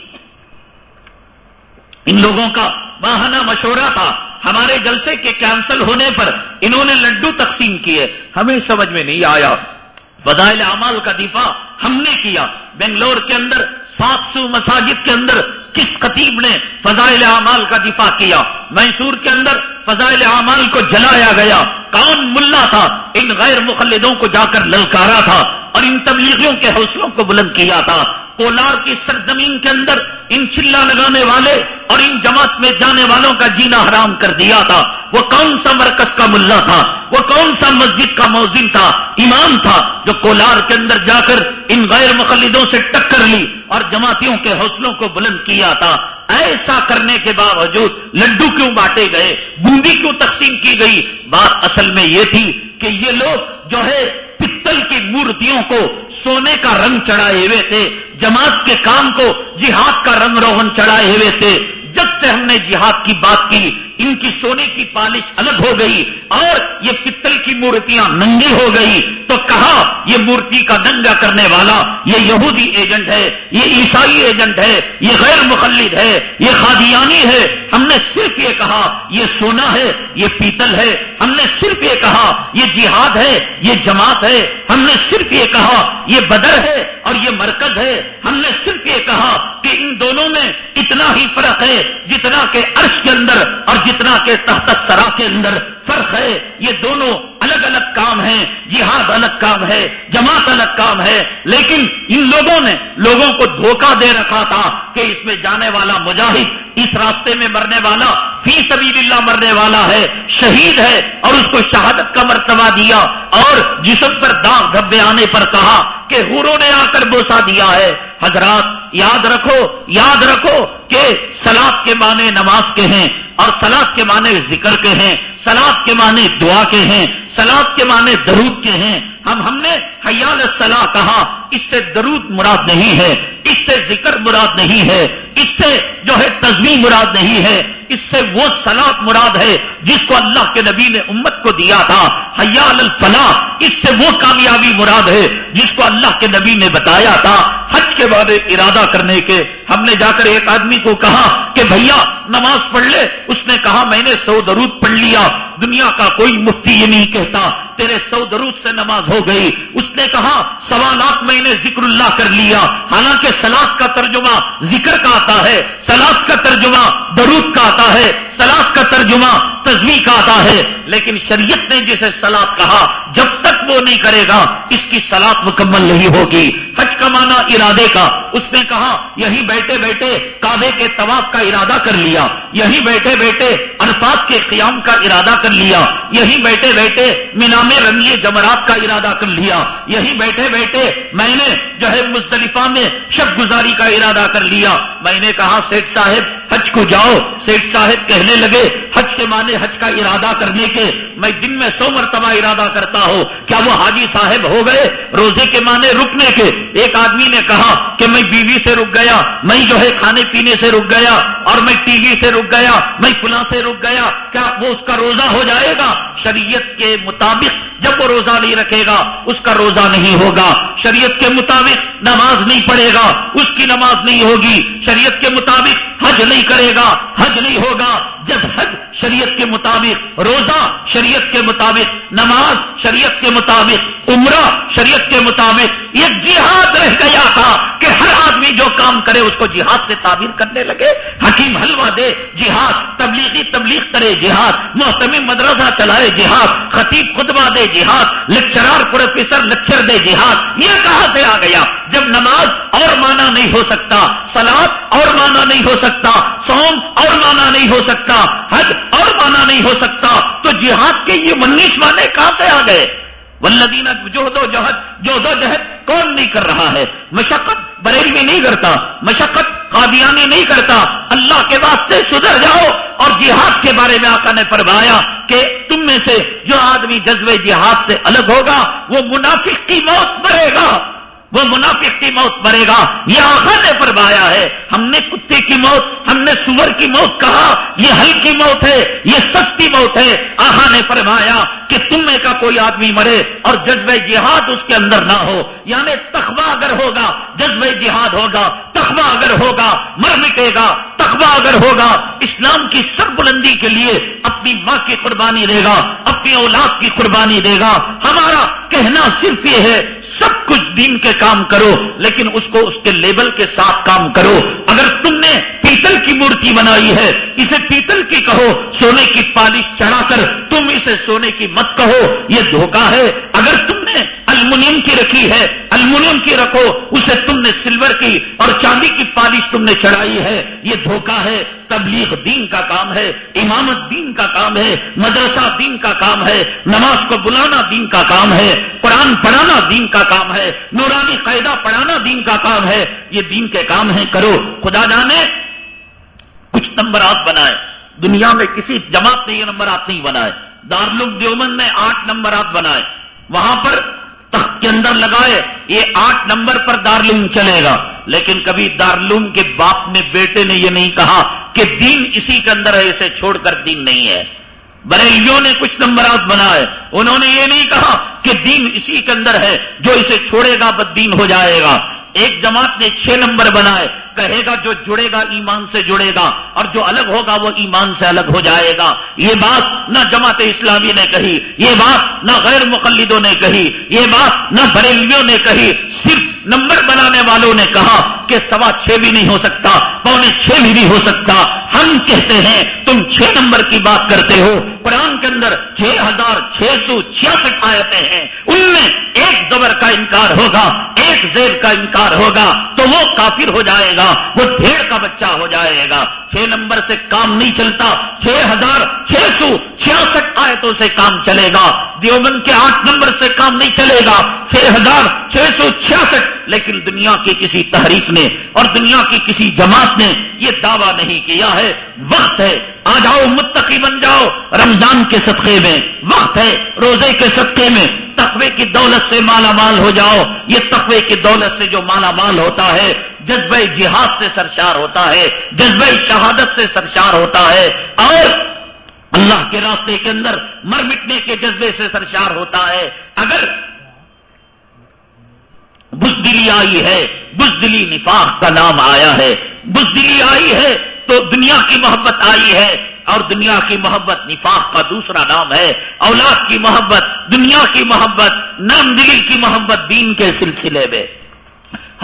ان لوگوں کا بہانہ مشورہ تھا۔ ہمارے جلسے کے کینسل ہونے پر انہوں نے لڈو تقسیم کیے، ہمیں سمجھ میں نہیں آیا۔ فضائل اعمال کا دفاع ہم نے کیا۔ بنگلور کے اندر سات سو مساجد کے اندر کس خطیب نے فضائل اعمال کا دفاع کیا؟ میسور کے اندر فضائل اعمال کو جلایا گیا۔ کون ملا تھا؟ ان غیر مخلدوں کو جا کر للکارا تھا اور ان تبلیغیوں کے حوصلوں کو بلند کیا تھا۔ کولار کی سرزمین کے اندر ان چلا لگانے والے اور ان جماعت میں جانے والوں کا جینا حرام کر دیا تھا۔ وہ کون سا مرکز کا ملا تھا؟ وہ کون سا مسجد کا موزن تھا؟ امام تھا جو کولار کے اندر جا کر ان غیر مخلدوں سے ٹکر لی اور جماعتوں کے حوصلوں کو بلند کیا تھا۔ ایسا کرنے کے باوجود لڈو کیوں بانٹے گئے؟ بوندی کیوں تقسیم کی گئی؟ بات اصل میں یہ تھی کہ یہ لوگ جو ہے پتل کی مورتیوں کو سونے کا رنگ چڑھائے ہوئے تھے، جماعت کے کام کو جہاد کا رنگ روغن چڑھائے ہوئے تھے۔ جب سے ہم نے جہاد کی بات کی ان کی سونے کی پالش الگ ہو گئی اور یہ پتل کی مورتیاں ننگی ہو گئی تو کہا یہ مورتی کا ننگا کرنے والا؟ یہ یہودی ایجنٹ ہے، یہ عیسائی ایجنٹ ہے، یہ غیر مخلد ہے، یہ خادیانی ہے۔ ہم نے صرف یہ کہا، یہ سونا ہے، یہ پیتل ہے۔ ہم نے صرف یہ کہا، یہ جہاد ہے، یہ جماعت ہے۔ ہم نے صرف یہ کہا، یہ بدر ہے اور یہ مرکز ہے۔ ہم نے صرف یہ کہا کہ ان دونوں میں اتنا ہی فرق ہے جتنا کہ عرش کے اندر اور کتنا کے تحت سرا کے اندر فرق ہے، یہ دونوں الگ الگ کام ہیں، جہاد الگ کام ہے، جماعت الگ کام ہے، لیکن ان لوگوں نے لوگوں کو دھوکہ دے رکھا تھا کہ اس میں جانے والا مجاہد، اس راستے میں مرنے والا، فی سبیل اللہ مرنے والا ہے، شہید ہے اور اس کو شہادت کا مرتبہ دیا اور جسم پر داغ دھبے آنے پر کہا کہ ہوروں نے آ کر بوسا دیا ہے۔ حضرات، یاد رکھو یاد رکھو کہ سلاد کے معنی نماز کے ہیں اور سلاد کے معنی ذکر کے ہیں۔ سلاد کے معنی دعا کے ہیں سلاد کے معنی درود کے ہیں۔ ہم ہم نے حیال صلاح کہا، اس سے درود مراد نہیں ہے، اس سے ذکر مراد نہیں ہے، اس سے جو ہے تزمی مراد نہیں ہے، اس سے وہ سلاد مراد ہے جس کو اللہ کے نبی نے امت کو دیا تھا۔ حیال الفلاح، اس سے وہ کامیابی مراد ہے جس کو اللہ کے نبی نے بتایا تھا۔ حج کے بارے ارادہ کرنے کے ہم نے جا کر ایک آدمی کو کہا کہ بھیا، نماز پڑھ لے۔ اس نے کہا، میں نے سو درود پڑھ لیا۔ دنیا کا کوئی مفتی یہ نہیں کہتا تیرے سو درود سے نماز ہو گئی۔ اس نے کہا، سوالات میں نے ذکر اللہ کر لیا۔ حالانکہ سلاد کا ترجمہ ذکر کا آتا ہے سلاد کا ترجمہ درود کا آتا ہے۔ سلاد کا ترجمہ تزمی کا آتا ہے، لیکن شریعت نے جسے سلاد کہا، جب تک وہ نہیں کرے گا، اس کی سلاد مکمل نہیں ہوگی۔ حج کا مانا ارادے کا۔ اس نے کہا یہی بیٹھے بیٹھے کعبے کے طواف کا ارادہ کر لیا۔ یہی بیٹھے بیٹھے الفاظ کے قیام کا ارادہ کر لیا۔ یہی بیٹھے بیٹھے مینام رنگی جمرات کا ارادہ کر لیا۔ یہی بیٹھے بیٹھے میں نے جو ہے مصطلفہ میں شب گزاری کا ارادہ کر لیا۔ میں نے کہا سیٹ صاحب حج کو جاؤ، سیٹ صاحب کہنے لگے، حج کے معنی حج کا ارادہ کرنے کے، میں دن میں سو مرتبہ ارادہ کرتا ہوں، کیا وہ حاجی صاحب ہو گئے؟ روزے کے معنی رکنے کے۔ ایک آدمی نے کہا کہ میں بیوی سے رک گیا، میں جو ہے کھانے پینے سے رک گیا، اور میں ٹی وی سے رک گیا، میں فلاں سے رک گیا، کیا وہ اس کا روزہ ہو جائے گا؟ شریعت کے مطابق جب وہ روزہ نہیں رکھے گا، اس کا روزہ نہیں ہوگا۔ شریعت کے مطابق نماز نہیں پڑھے گا، اس کی نماز نہیں ہوگی۔ شریعت کے مطابق حج نہیں کرے گا، حج نہیں ہوگا۔ جب حج شریعت کے مطابق، روزہ شریعت کے مطابق، نماز شریعت کے مطابق، عمرہ شریعت کے مطابق، یہ جہاد رہ گیا تھا کہ ہر آدمی جو کام کرے اس کو جہاد سے تعبیر کرنے لگے۔ حکیم حلوہ دے، جہاد، تبلیغی تبلیغ کرے جہاد محتمی مدرسہ چلائے جہاد، خطیب خطبہ دے جہاد لیکچرار پروفیسر لیکچر دے جہاد۔ یہ کہاں سے آ گیا؟ جب نماز اور مانا نہیں ہو سکتا سلاد اور مانا نہیں ہو سکتا سوم اور مانا نہیں ہو سکتا حج اور مانا نہیں ہو سکتا۔ تو جہاد کے یہ منیش مانے کہاں سے آ گئے؟ ولدین جو دو جہد، جو دو جہد کون نہیں کر رہا ہے؟ مشقت بریل میں نہیں کرتا، مشقت قادیانی نہیں کرتا۔ اللہ کے واسطے سدھر جاؤ۔ اور جہاد کے بارے میں آقا نے فرمایا کہ تم میں سے جو آدمی جذبے جہاد سے الگ ہوگا، وہ منافق کی موت مرے گا۔ وہ منافق کی موت مرے گا، یہ آخا نے فرمایا ہے۔ ہم نے کتے کی موت، ہم نے سور کی موت کہا، یہ ہلکی موت ہے، یہ سستی موت ہے۔ آخا نے فرمایا کہ تم میں کا کوئی آدمی مرے اور جذبہ جہاد اس کے اندر نہ ہو۔ یعنی تخبہ اگر ہوگا، جذبہ جہاد ہوگا تخبہ اگر ہوگا، مر مٹے گا تخبہ اگر ہوگا، اسلام کی سر بلندی کے لیے اپنی ماں کی قربانی دے گا، اپنی اولاد کی قربانی دے گا۔ ہمارا کہنا صرف یہ ہے سب کچھ دین کے کام کرو، لیکن اس کو اس کے لیبل کے ساتھ کام کرو۔ اگر تم نے پیتل کی مورتی بنائی ہے، اسے پیتل کی کہو، سونے کی پالش چڑھا کر تم اسے سونے کی مت کہو۔ یہ دھوکہ ہے۔ اگر تم نے المونیم کی رکھی ہے، المونیم کی رکھو، اسے تم نے سلور کی اور چاندی کی پالش تم نے چڑھائی ہے۔ یہ دھوکہ ہے، تبلیغ دین کا کام ہے، امامت دین کا کام ہے، مدرسہ دین کا کام ہے، نماز کو بلانا دین کا کام ہے، قرآن پڑھانا دین کا کام ہے، نورانی قاعدہ پڑھانا دین کا کام ہے۔ یہ دین کے کام ہے کرو۔ خدا جانے، کچھ نمبرات بنائے۔ دنیا میں کسی جماعت نے یہ نمبرات نہیں بنائے۔ دارالعلوم دیومن نے آٹھ نمبرات بنائے۔ وہاں پر تخت کے اندر لگائے، یہ آٹھ نمبر پر دارلوم چلے گا۔ لیکن کبھی دارلوم کے باپ نے بیٹے نے یہ نہیں کہا کہ دین اسی کے اندر ہے، اسے چھوڑ کر دین نہیں ہے۔ بریلیوں نے کچھ نمبرات بنائے۔ انہوں نے یہ نہیں کہا کہ دین اسی کے اندر ہے، جو اسے چھوڑے گا بد دین ہو جائے گا۔ ایک جماعت نے چھ نمبر بنائے۔ کہے گا جو جڑے گا ایمان سے جڑے گا اور جو الگ ہوگا وہ ایمان سے الگ ہو جائے گا۔ یہ بات نہ جماعت اسلامی نے کہی، یہ بات نہ غیر مقلدوں نے کہی، یہ بات نہ بریلویوں نے کہی۔ صرف نمبر بنانے والوں نے کہا کہ سوا چھ بھی نہیں ہو سکتا، پونے چھ بھی نہیں ہو سکتا۔ ہم کہتے ہیں، تم چھ نمبر کی بات کرتے ہو۔ قرآن کے اندر چھ ہزار چھ سو چھیاسٹھ آیتیں ہیں۔ ان میں ایک زبر کا انکار ہوگا، ایک زیر کا انکار ہوگا، تو وہ کافر ہو جائے گا۔ وہ بھیڑ کا بچہ ہو جائے گا۔ چھ نمبر سے کام نہیں چلتا۔ چھ ہزار چھ سو چھیاسٹھ آیتوں سے کام چلے گا۔ دیوبند کے آٹھ نمبر سے کام نہیں چلے گا۔ چھ ہزار چھ سو چھیاسٹھ۔ لیکن دنیا کی کسی تحریک نے اور دنیا کی کسی جماعت نے یہ دعویٰ نہیں کیا ہے۔ وقت ہے۔ آ جاؤ، متقی بن جاؤ۔ رمضان کے صدقے میں وقت ہے۔ روزے کے صدقے میں تقوی کی دولت سے مالا مال ہو جاؤ۔ یہ تقوی کی دولت سے جو مالا مال ہوتا ہے جذبہ جہاد سے سرشار ہوتا ہے، جذبہ شہادت سے سرشار ہوتا ہے اور اللہ کے راستے کے اندر مر مٹنے کے جذبے سے سرشار ہوتا ہے۔ اگر بزدلی آئی ہے، بزدلی نفاق کا نام آیا ہے، بزدلی آئی ہے تو دنیا کی محبت آئی ہے اور دنیا کی محبت نفاق کا دوسرا نام ہے۔ اولاد کی محبت، دنیا کی محبت نرم دلی کی محبت دین کے سلسلے میں۔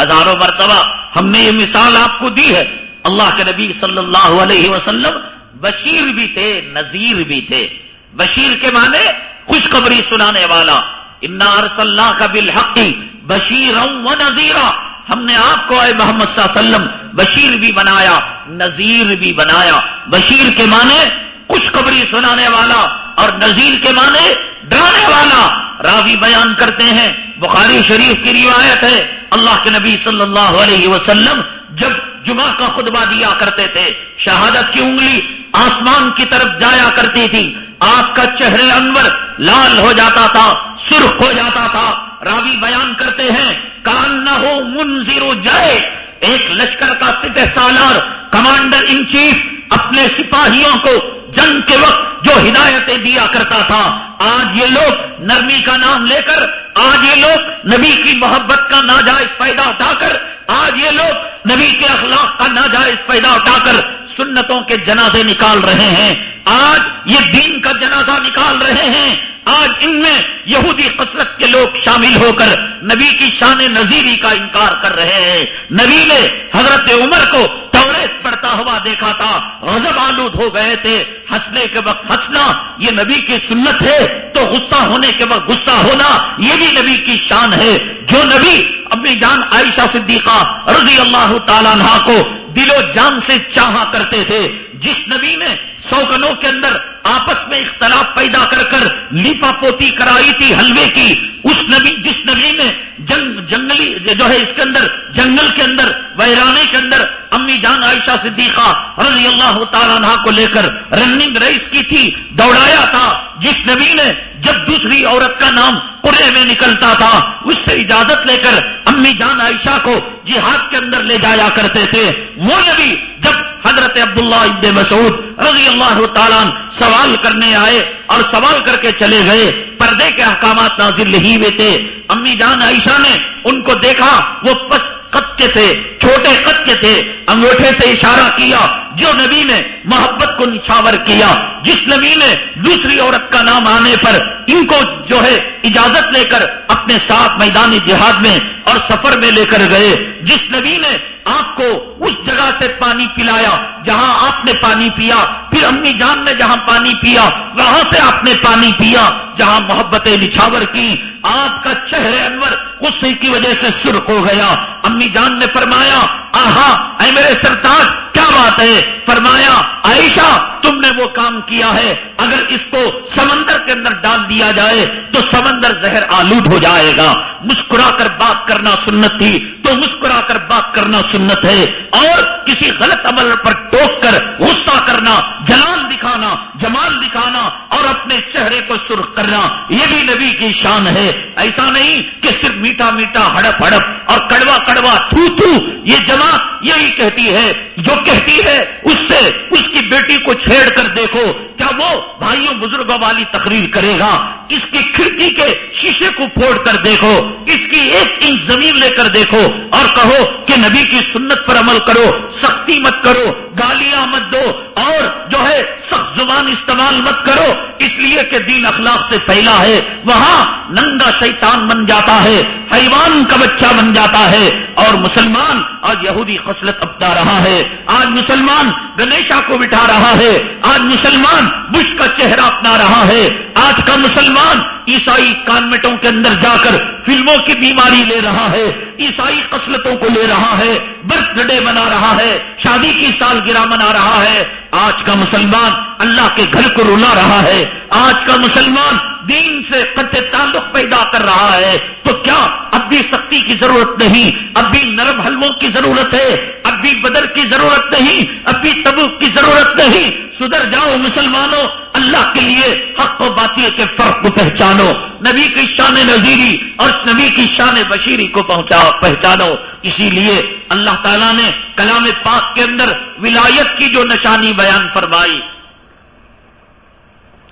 ہزاروں مرتبہ ہم نے یہ مثال آپ کو دی ہے۔ اللہ کے نبی صلی اللہ علیہ وسلم بشیر بھی تھے، نذیر بھی تھے۔ بشیر کے معنی خوشخبری سنانے والا۔ انار صلاح کا بالحقی بشیر و نذیرہ ہم نے آپ کو اے محمد صلی اللہ علیہ وسلم بشیر بھی بنایا، نذیر بھی بنایا۔ بشیر کے معنی خوشخبری سنانے والا اور نذیر کے معنی ڈرانے والا۔ راوی بیان کرتے ہیں، بخاری شریف کی روایت ہے۔ اللہ کے نبی صلی اللہ علیہ وسلم جب جمعہ کا خطبہ دیا کرتے تھے، شہادت کی انگلی آسمان کی طرف جایا کرتی تھی۔ آپ کا چہرے انور لال ہو جاتا تھا، سرخ ہو جاتا تھا۔ راوی بیان کرتے ہیں کان نہ ہو منظر جائے، ایک لشکر کا سپہ سالار، کمانڈر ان چیف اپنے سپاہیوں کو جنگ کے وقت جو ہدایتیں دیا کرتا تھا۔ آج یہ لوگ نرمی کا نام لے کر، آج یہ لوگ نبی کی محبت کا ناجائز فائدہ اٹھا کر، آج یہ لوگ نبی کے اخلاق کا ناجائز فائدہ اٹھا کر سنتوں کے جنازے نکال رہے ہیں۔ آج یہ دین کا جنازہ نکال رہے ہیں۔ آج ان میں یہودی قسرت کے لوگ شامل ہو کر نبی کی شان نظیری کا انکار کر رہے ہیں۔ نبی نے حضرت عمر کو توریت پڑتا ہوا دیکھا تھا۔ غضب آلود ہو گئے تھے۔ ہنسنے کے وقت ہنسنا یہ نبی کی سنت ہے۔ تو غصہ ہونے کے وقت غصہ ہونا یہ بھی نبی کی شان ہے۔ جو نبی اپنی جان عائشہ صدیقہ رضی اللہ تعالیٰ کو دل و جان سے چاہا کرتے تھے۔ جس نبی نے سوگنوں کے اندر آپس میں اختلاف پیدا کر کر لیپا پوتی کرائی تھی حلوے کی۔ اس نبی جس نبی نے جنگ جنگلی جو ہے اس کے اندر جنگل کے اندر، ویرانے کے اندر امی جان عائشہ صدیقہ رضی اللہ تعالیٰ کو لے کر رننگ ریس کی تھی، دوڑایا تھا۔ جس نبی نے جب دوسری عورت کا نام پورے میں نکلتا تھا، اس سے اجازت لے کر امی جان عائشہ کو جہاد کے اندر لے جایا کرتے تھے۔ وہ نبی جب حضرت عبداللہ ابن مسعود رضی اللہ تعالیٰ سوال کرنے آئے اور سوال کر کے چلے گئے، پردے کے احکامات نازل نہیں ہوئے تھے۔ امی جان عائشہ نے ان کو دیکھا، وہ پس قد کے تھے، چھوٹے قد کے تھے۔ انگوٹھے سے اشارہ کیا، جو نبی نے محبت کو نچھاور کیا، جس نبی نے دوسری عورت کا نام آنے پر ان کو جو ہے اجازت لے کر اپنے ساتھ میدانی جہاد میں اور سفر میں لے کر گئے۔ جس نبی نے آپ کو اس جگہ سے پانی پلایا جہاں آپ نے پانی پیا، پھر امی جان نے جہاں پانی پیا، وہاں سے آپ نے پانی پیا، جہاں محبتیں نچھاور کی آپ کا چہرے انور غصے کی وجہ سے سرخ ہو گیا۔ امی جان نے فرمایا، آہا، اے میرے سرتاج کیا بات ہے؟ فرمایا، عائشہ، تم نے وہ کام کیا ہے۔ اگر اس کو سمندر کے اندر ڈال دیا جائے تو سمندر زہر آلود ہو جائے گا۔ مسکرا کر بات کرنا سنت تھی تو مسکرا کر بات کرنا سنت ہے اور کسی غلط عمل پر ٹوک کر غصہ کرنا، جلال دکھانا، جمال دکھانا اور اپنے چہرے کو سرخ کرنا، یہ بھی نبی کی شان ہے۔ ایسا نہیں کہ صرف میٹھا میٹھا ہڑپ ہڑپ اور کڑوا کڑوا تھو تھو، یہ جماعت یہی کہتی ہے۔ جو کہتی ہے، اس سے اس کی بیٹی کو چھیڑ کر دیکھو۔ کیا وہ بھائیوں بزرگوں والی تقریر کرے گا؟ اس کی کھڑکی کے شیشے کو پھوڑ کر دیکھو۔ اس کی ایک انچ زمین لے کر دیکھو اور کہو کہ نبی کی سنت پر عمل کرو۔ سختی مت کرو، گالیاں مت دو، اور جو ہے سخت زبان استعمال مت کرو۔ اس لیے کہ دین اخلاق سے پہلا ہے، وہاں ننگا شیطان بن جاتا ہے، حیوان کا بچہ بن جاتا ہے، اور مسلمان آج یہودی خصلت اپنا رہا ہے۔ آج مسلمان گنیشا کو بٹھا رہا ہے۔ آج مسلمان بش کا چہرہ اپنا رہا ہے۔ آج کا مسلمان عیسائی کانوینٹوں کے اندر جا کر فلموں کی بیماری لے رہا ہے، عیسائی قسلتوں کو لے رہا ہے۔ برتھ ڈے منا رہا ہے، شادی کی سالگرہ منا رہا ہے۔ آج کا مسلمان اللہ کے گھر کو رولا رہا ہے۔ آج کا مسلمان دین سے قطع تعلق پیدا کر رہا ہے، تو کیا اب بھی سختی کی ضرورت نہیں؟ اب بھی نرم حلموں کی ضرورت ہے، اب بھی بدر کی ضرورت نہیں، اب بھی تبوک کی ضرورت نہیں۔ سدھر جاؤ مسلمانوں، اللہ کے لیے حق و باطل کے فرق کو پہچانو۔ نبی کی شان نظیری اور نبی کی شان بشیری کو پہنچاؤ پہچانو۔ اسی لیے اللہ تعالیٰ نے کلام پاک کے اندر ولایت کی جو نشانی بیان فرمائی۔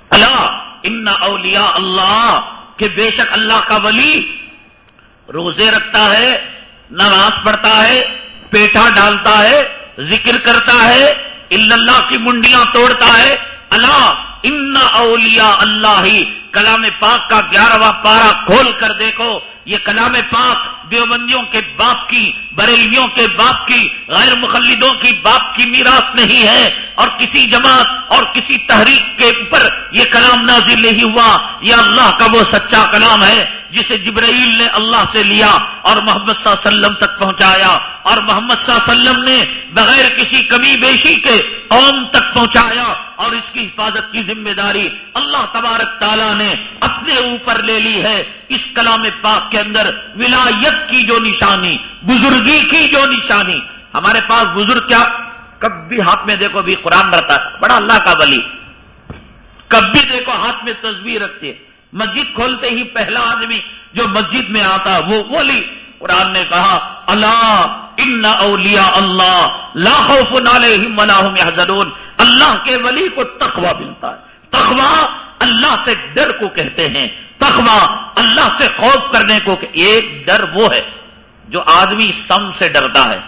اللہ ان اولیاء اللہ کہ بے شک اللہ کا ولی روزے رکھتا ہے، نماز پڑھتا ہے پیٹھا ڈالتا ہے، ذکر کرتا ہے، اللہ کی منڈیاں توڑتا ہے۔ اللہ، ان اولیاء اللہ ہی کلام پاک کا گیارہواں پارا کھول کر دیکھو، یہ کلام پاک دیوبندیوں کے باپ کی، بریلیوں کے باپ کی، غیر مخلدوں کی باپ کی میراث نہیں ہے اور کسی جماعت اور کسی تحریک کے اوپر یہ کلام نازل نہیں ہوا۔ یہ اللہ کا وہ سچا کلام ہے۔ جسے جبرائیل نے اللہ سے لیا اور محمد صلی اللہ علیہ وسلم تک پہنچایا اور محمد صلی اللہ علیہ وسلم نے بغیر کسی کمی بیشی کے قوم تک پہنچایا اور اس کی حفاظت کی ذمہ داری اللہ تبارک تعالیٰ نے اپنے اوپر لے لی ہے۔ اس کلام پاک کے اندر ولایت کی جو نشانی، بزرگی کی جو نشانی، ہمارے پاس بزرگ کیا؟ کب بھی ہاتھ میں دیکھو بھی قرآن رہتا تھا بڑا اللہ کا ولی۔ کب بھی دیکھو، ہاتھ میں تصویر رکھتے مسجد کھولتے ہی پہلا آدمی جو مسجد میں آتا وہ ولی قرآن نے کہا، اللہ، ان اولیاء اللہ لاہو علیہم حضرون اللہ کے ولی کو تخوا ملتا ہے۔ تخوا اللہ سے ڈر کو کہتے ہیں۔ تخوا اللہ سے خوف کرنے کو کہ ایک ڈر وہ ہے جو آدمی سم سے ڈرتا ہے۔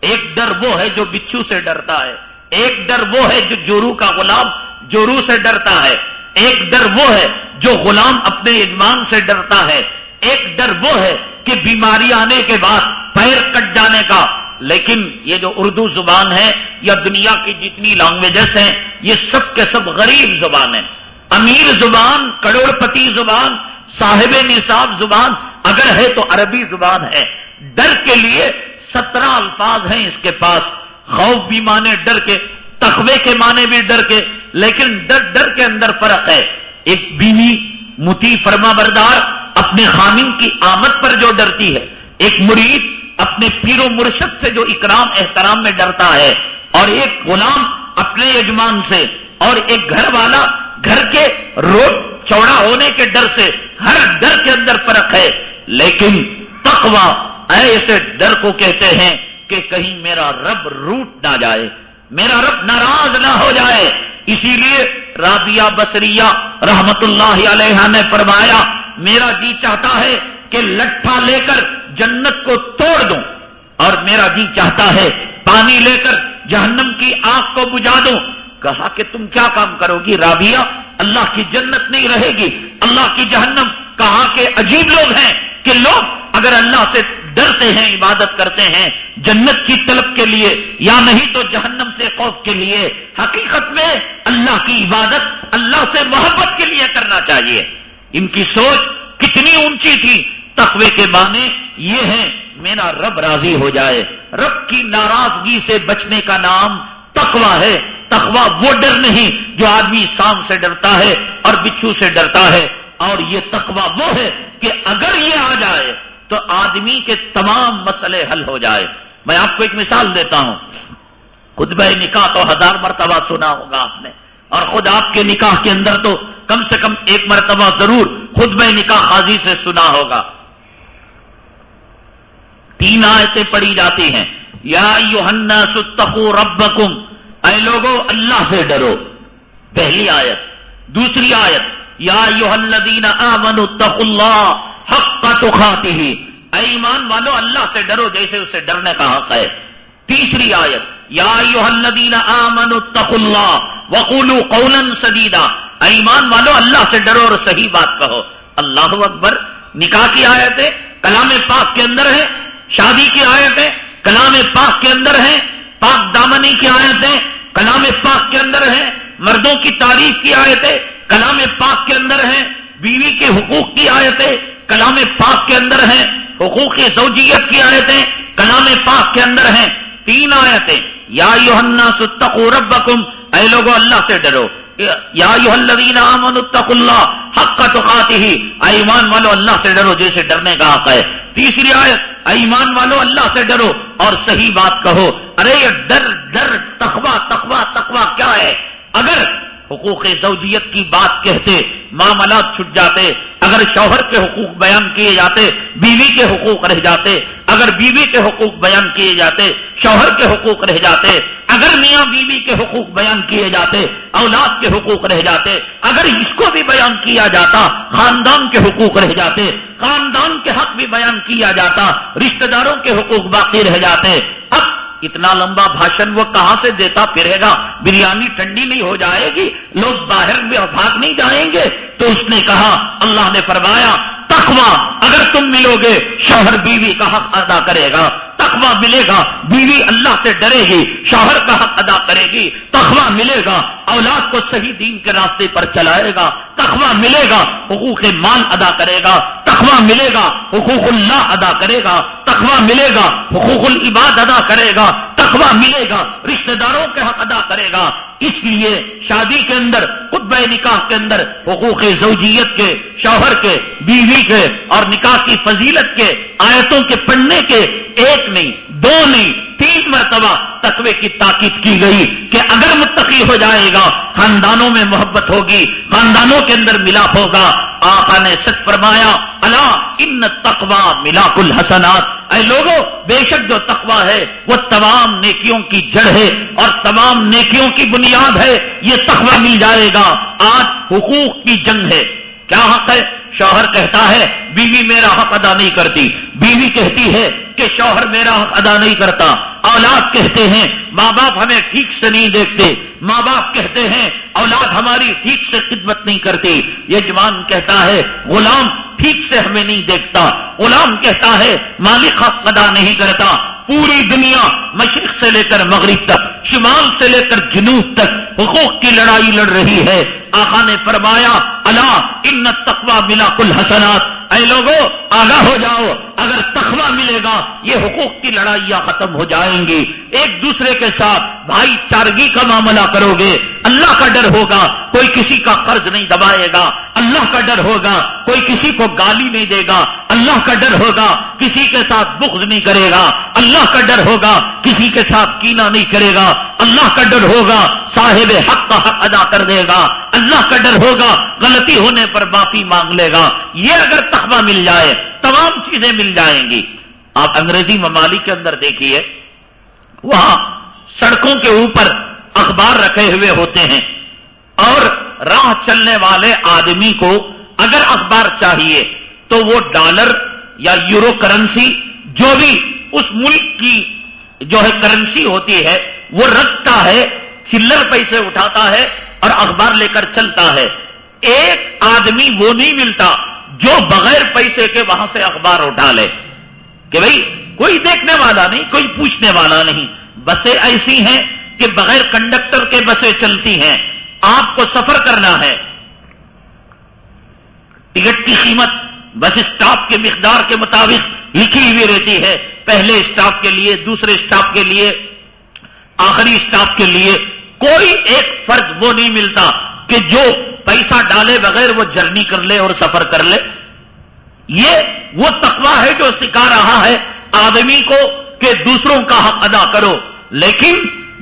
ایک ڈر وہ ہے جو بچھو سے ڈرتا ہے۔ ایک ڈر وہ ہے جو جورو کا غلام جورو سے ڈرتا ہے۔ ایک ڈر وہ ہے جو غلام اپنے یجمان سے ڈرتا ہے۔ ایک ڈر وہ ہے کہ بیماری آنے کے بعد پیر کٹ جانے کا۔ لیکن یہ جو اردو زبان ہے یا دنیا کی جتنی لینگویجز ہیں، یہ سب کے سب غریب زبان ہیں۔ امیر زبان کروڑ پتی زبان، صاحب نصاب زبان، اگر ہے تو عربی زبان ہے۔ ڈر کے لیے سترہ الفاظ ہیں اس کے پاس۔ خوف بھی مانے ڈر کے، تخوے کے معنی بھی ڈر کے۔ لیکن ڈر ڈر کے اندر فرق ہے۔ ایک بیوی متی فرما بردار اپنے خامن کی آمد پر جو ڈرتی ہے، ایک مرید اپنے پیر و مرشد سے جو اکرام، احترام میں ڈرتا ہے، اور ایک غلام اپنے یجمان سے، اور ایک گھر والا گھر کے روڈ چوڑا ہونے کے ڈر سے ہر ڈر کے اندر فرق ہے۔ لیکن تقوا ایسے ڈر کو کہتے ہیں کہ کہیں میرا رب روٹ نہ جائے۔ میرا رب ناراض نہ ہو جائے۔ اسی لیے رابعہ بسریہ رحمت اللہ علیہ نے فرمایا، میرا جی چاہتا ہے کہ لٹھا لے کر جنت کو توڑ دوں اور میرا جی چاہتا ہے پانی لے کر جہنم کی آگ کو بجھا دوں۔ کہا کہ تم کیا کام کرو گی رابعہ؟ اللہ کی جنت نہیں رہے گی، اللہ کی جہنم۔ کہا کہ عجیب لوگ ہیں کہ لوگ اگر اللہ سے ڈرتے ہیں، عبادت کرتے ہیں، جنت کی طلب کے لیے، یا نہیں تو جہنم سے خوف کے لیے۔ حقیقت میں اللہ کی عبادت اللہ سے محبت کے لیے کرنا چاہیے۔ ان کی سوچ کتنی اونچی تھی، تقوی کے معنی یہ ہے میرا رب راضی ہو جائے۔ رب کی ناراضگی سے بچنے کا نام تقوی ہے۔ تقوی وہ ڈر نہیں جو آدمی سام سے ڈرتا ہے اور بچھو سے ڈرتا ہے۔ اور یہ تقوی وہ ہے کہ اگر یہ آ جائے تو آدمی کے تمام مسئلے حل ہو جائے۔ میں آپ کو ایک مثال دیتا ہوں۔ خود بہ نکاح تو ہزار مرتبہ سنا ہوگا آپ نے۔ اور خود آپ کے نکاح کے اندر تو کم سے کم ایک مرتبہ ضرور خود بہ نکاح حاضی سے سنا ہوگا۔ تین آیتیں پڑھی جاتی ہیں۔ یا یوہنا ستخو ربکم۔ اے لوگو، اللہ سے ڈرو۔ پہلی آیت۔ دوسری آیت۔ یا یوہن آمنوا اتقوا اللہ۔ حق کا تو کھاتی ہی۔ ایمان والو، اللہ سے ڈرو، جیسے اسے ڈرنے کا حق ہے۔ تیسری آیت، یا الذین آمنوا اتقوا اللہ وقولوا قولا سدیدا۔ ایمان والو، اللہ سے ڈرو اور صحیح بات کہو۔ اللہ اکبر، نکاح کی آیتیں کلام پاک کے اندر ہے۔ شادی کی آیتیں کلام پاک کے اندر ہے۔ پاک دامنی کی آیتیں کلام پاک کے اندر ہے۔ مردوں کی تعریف کی آیتیں کلام پاک کے اندر ہے۔ بیوی کے حقوق کی آیتیں کلام پاک کے اندر ہیں حقوق زوجیت کی آیتیں کلام پاک کے اندر ہیں، تین آیتیں۔ یا یوحنا ستقو ربکم، اے لوگو، اللہ سے ڈرو۔ یا الذین آمنوا اتقوا اللہ حق تقاته ایمان والو، اللہ سے ڈرو جیسے ڈرنے کا حق ہے۔ تیسری آیت ایمان والو، اللہ سے ڈرو اور صحیح بات کہو۔ ارے، یہ ڈر ڈر تخوا تخوا تخوا کیا ہے؟ اگر حقوق زوجیت کی بات کہتے، معاملات چھٹ جاتے اگر شوہر کے حقوق بیان کیے جاتے، بیوی کے حقوق رہ جاتے، اگر بیوی کے حقوق بیان کیے جاتے، شوہر کے حقوق رہ جاتے، اگر میاں بیوی کے حقوق بیان کیے جاتے، اولاد کے حقوق رہ جاتے، اگر اس کو بھی بیان کیا جاتا، خاندان کے حقوق رہ جاتے، خاندان کے حق بھی بیان کیا جاتا، رشتہ داروں کے حقوق باقی رہ جاتے، اب اتنا لمبا بھاشن وہ کہاں سے دیتا پھرے گا؟ بریانی ٹھنڈی نہیں ہو جائے گی، لوگ باہر میں بھاگ نہیں جائیں گے۔ تو اس نے کہا، اللہ نے فرمایا تخوا اگر تم ملو گے، شوہر بیوی کا حق ادا کرے گا تخوا ملے گا، بیوی اللہ سے ڈرے گی، شوہر کا حق ادا کرے گی تخوا ملے گا، اولاد کو صحیح دین کے راستے پر چلائے گا تخوا ملے گا، حقوق مال ادا کرے گا تخوا ملے گا، حقوق اللہ ادا کرے گا تخوا ملے گا، حقوق العباد ادا کرے گا تخوا ملے گا، رشتہ داروں کے حق ادا کرے گا اس لیے شادی کے اندر خطبہ نکاح کے اندر، حقوق زوجیت کے، شوہر کے، بیوی کے اور نکاح کی فضیلت کے، آیتوں کے پڑھنے کے ایک نہیں، دو نہیں تین مرتبہ تقوی کی تاکید کی گئی کہ اگر متقی ہو جائے گا، خاندانوں میں محبت ہوگی، خاندانوں کے اندر ملاپ ہوگا۔ آقا نے سچ فرمایا اللہ ان تقوا ملاک الحسنات. اے لوگوں بے شک جو تقوا ہے، وہ تمام نیکیوں کی جڑ ہے اور تمام نیکیوں کی بنیاد ہے۔ یہ تقوا مل جائے گا۔ آج حقوق کی جنگ ہے۔ کیا حق ہے؟ شوہر کہتا ہے، بیوی میرا حق ادا نہیں کرتی۔ بیوی کہتی ہے کہ شوہر میرا حق ادا نہیں کرتا۔ اولاد کہتے ہیں، ماں باپ ہمیں ٹھیک سے نہیں دیکھتے۔ ماں باپ کہتے ہیں، اولاد ہماری ٹھیک سے خدمت نہیں کرتی۔ یجمان کہتا ہے، غلام ٹھیک سے ہمیں نہیں دیکھتا۔ غلام کہتا ہے، مالک حق ادا نہیں کرتا۔ پوری دنیا مشرق سے لے کر مغرب تک، شمال سے لے کر جنوب تک حقوق کی لڑائی لڑ رہی ہے۔ آقا نے فرمایا اللہ ان تقوا ملا کل حسنات. اے لوگوں آگاہ ہو جاؤ۔ اگر تخوا ملے گا، یہ حقوق کی لڑائیاں ختم ہو جائیں گی۔ ایک دوسرے کے ساتھ بھائی چارگی کا معاملہ کرو گے۔ اللہ کا ڈر ہوگا، کوئی کسی کا قرض نہیں دبائے گا۔ اللہ کا ڈر ہوگا، کوئی کسی کو گالی نہیں دے گا۔ اللہ کا ڈر ہوگا، کسی کے ساتھ بغض نہیں کرے گا۔ اللہ کا ڈر ہوگا، کسی کے ساتھ کینا نہیں کرے گا۔ اللہ کا ڈر ہوگا، صاحب حق کا حق ادا کر دے گا۔ اللہ اللہ کا ڈر ہوگا، غلطی ہونے پر معافی مانگ لے گا۔ یہ اگر تخبہ مل جائے، تمام چیزیں مل جائیں گی۔ آپ انگریزی ممالک کے اندر دیکھیے، وہاں سڑکوں کے اوپر اخبار رکھے ہوئے ہوتے ہیں۔ اور راہ چلنے والے آدمی کو اگر اخبار چاہیے، تو وہ ڈالر یا یورو کرنسی، جو بھی اس ملک کی جو ہے کرنسی ہوتی ہے، وہ رکھتا ہے، چلر پیسے اٹھاتا ہے اور اخبار لے کر چلتا ہے۔ ایک آدمی وہ نہیں ملتا جو بغیر پیسے کے وہاں سے اخبار اٹھا لے۔ کہ بھائی کوئی دیکھنے والا نہیں، کوئی پوچھنے والا نہیں۔ بسیں ایسی ہیں کہ بغیر کنڈکٹر کے بسیں چلتی ہیں۔ آپ کو سفر کرنا ہے۔ ٹکٹ کی قیمت بس اسٹاپ کے مقدار کے مطابق لکھی ہوئی رہتی ہے۔ پہلے اسٹاپ کے لیے، دوسرے اسٹاپ کے لیے، آخری اسٹاپ کے لیے۔ کوئی ایک فرض وہ نہیں ملتا کہ جو پیسہ ڈالے بغیر وہ جرنی کر لے اور سفر کر لے۔ یہ وہ تقوی ہے جو سکھا رہا ہے آدمی کو کہ دوسروں کا حق ادا کرو۔ لیکن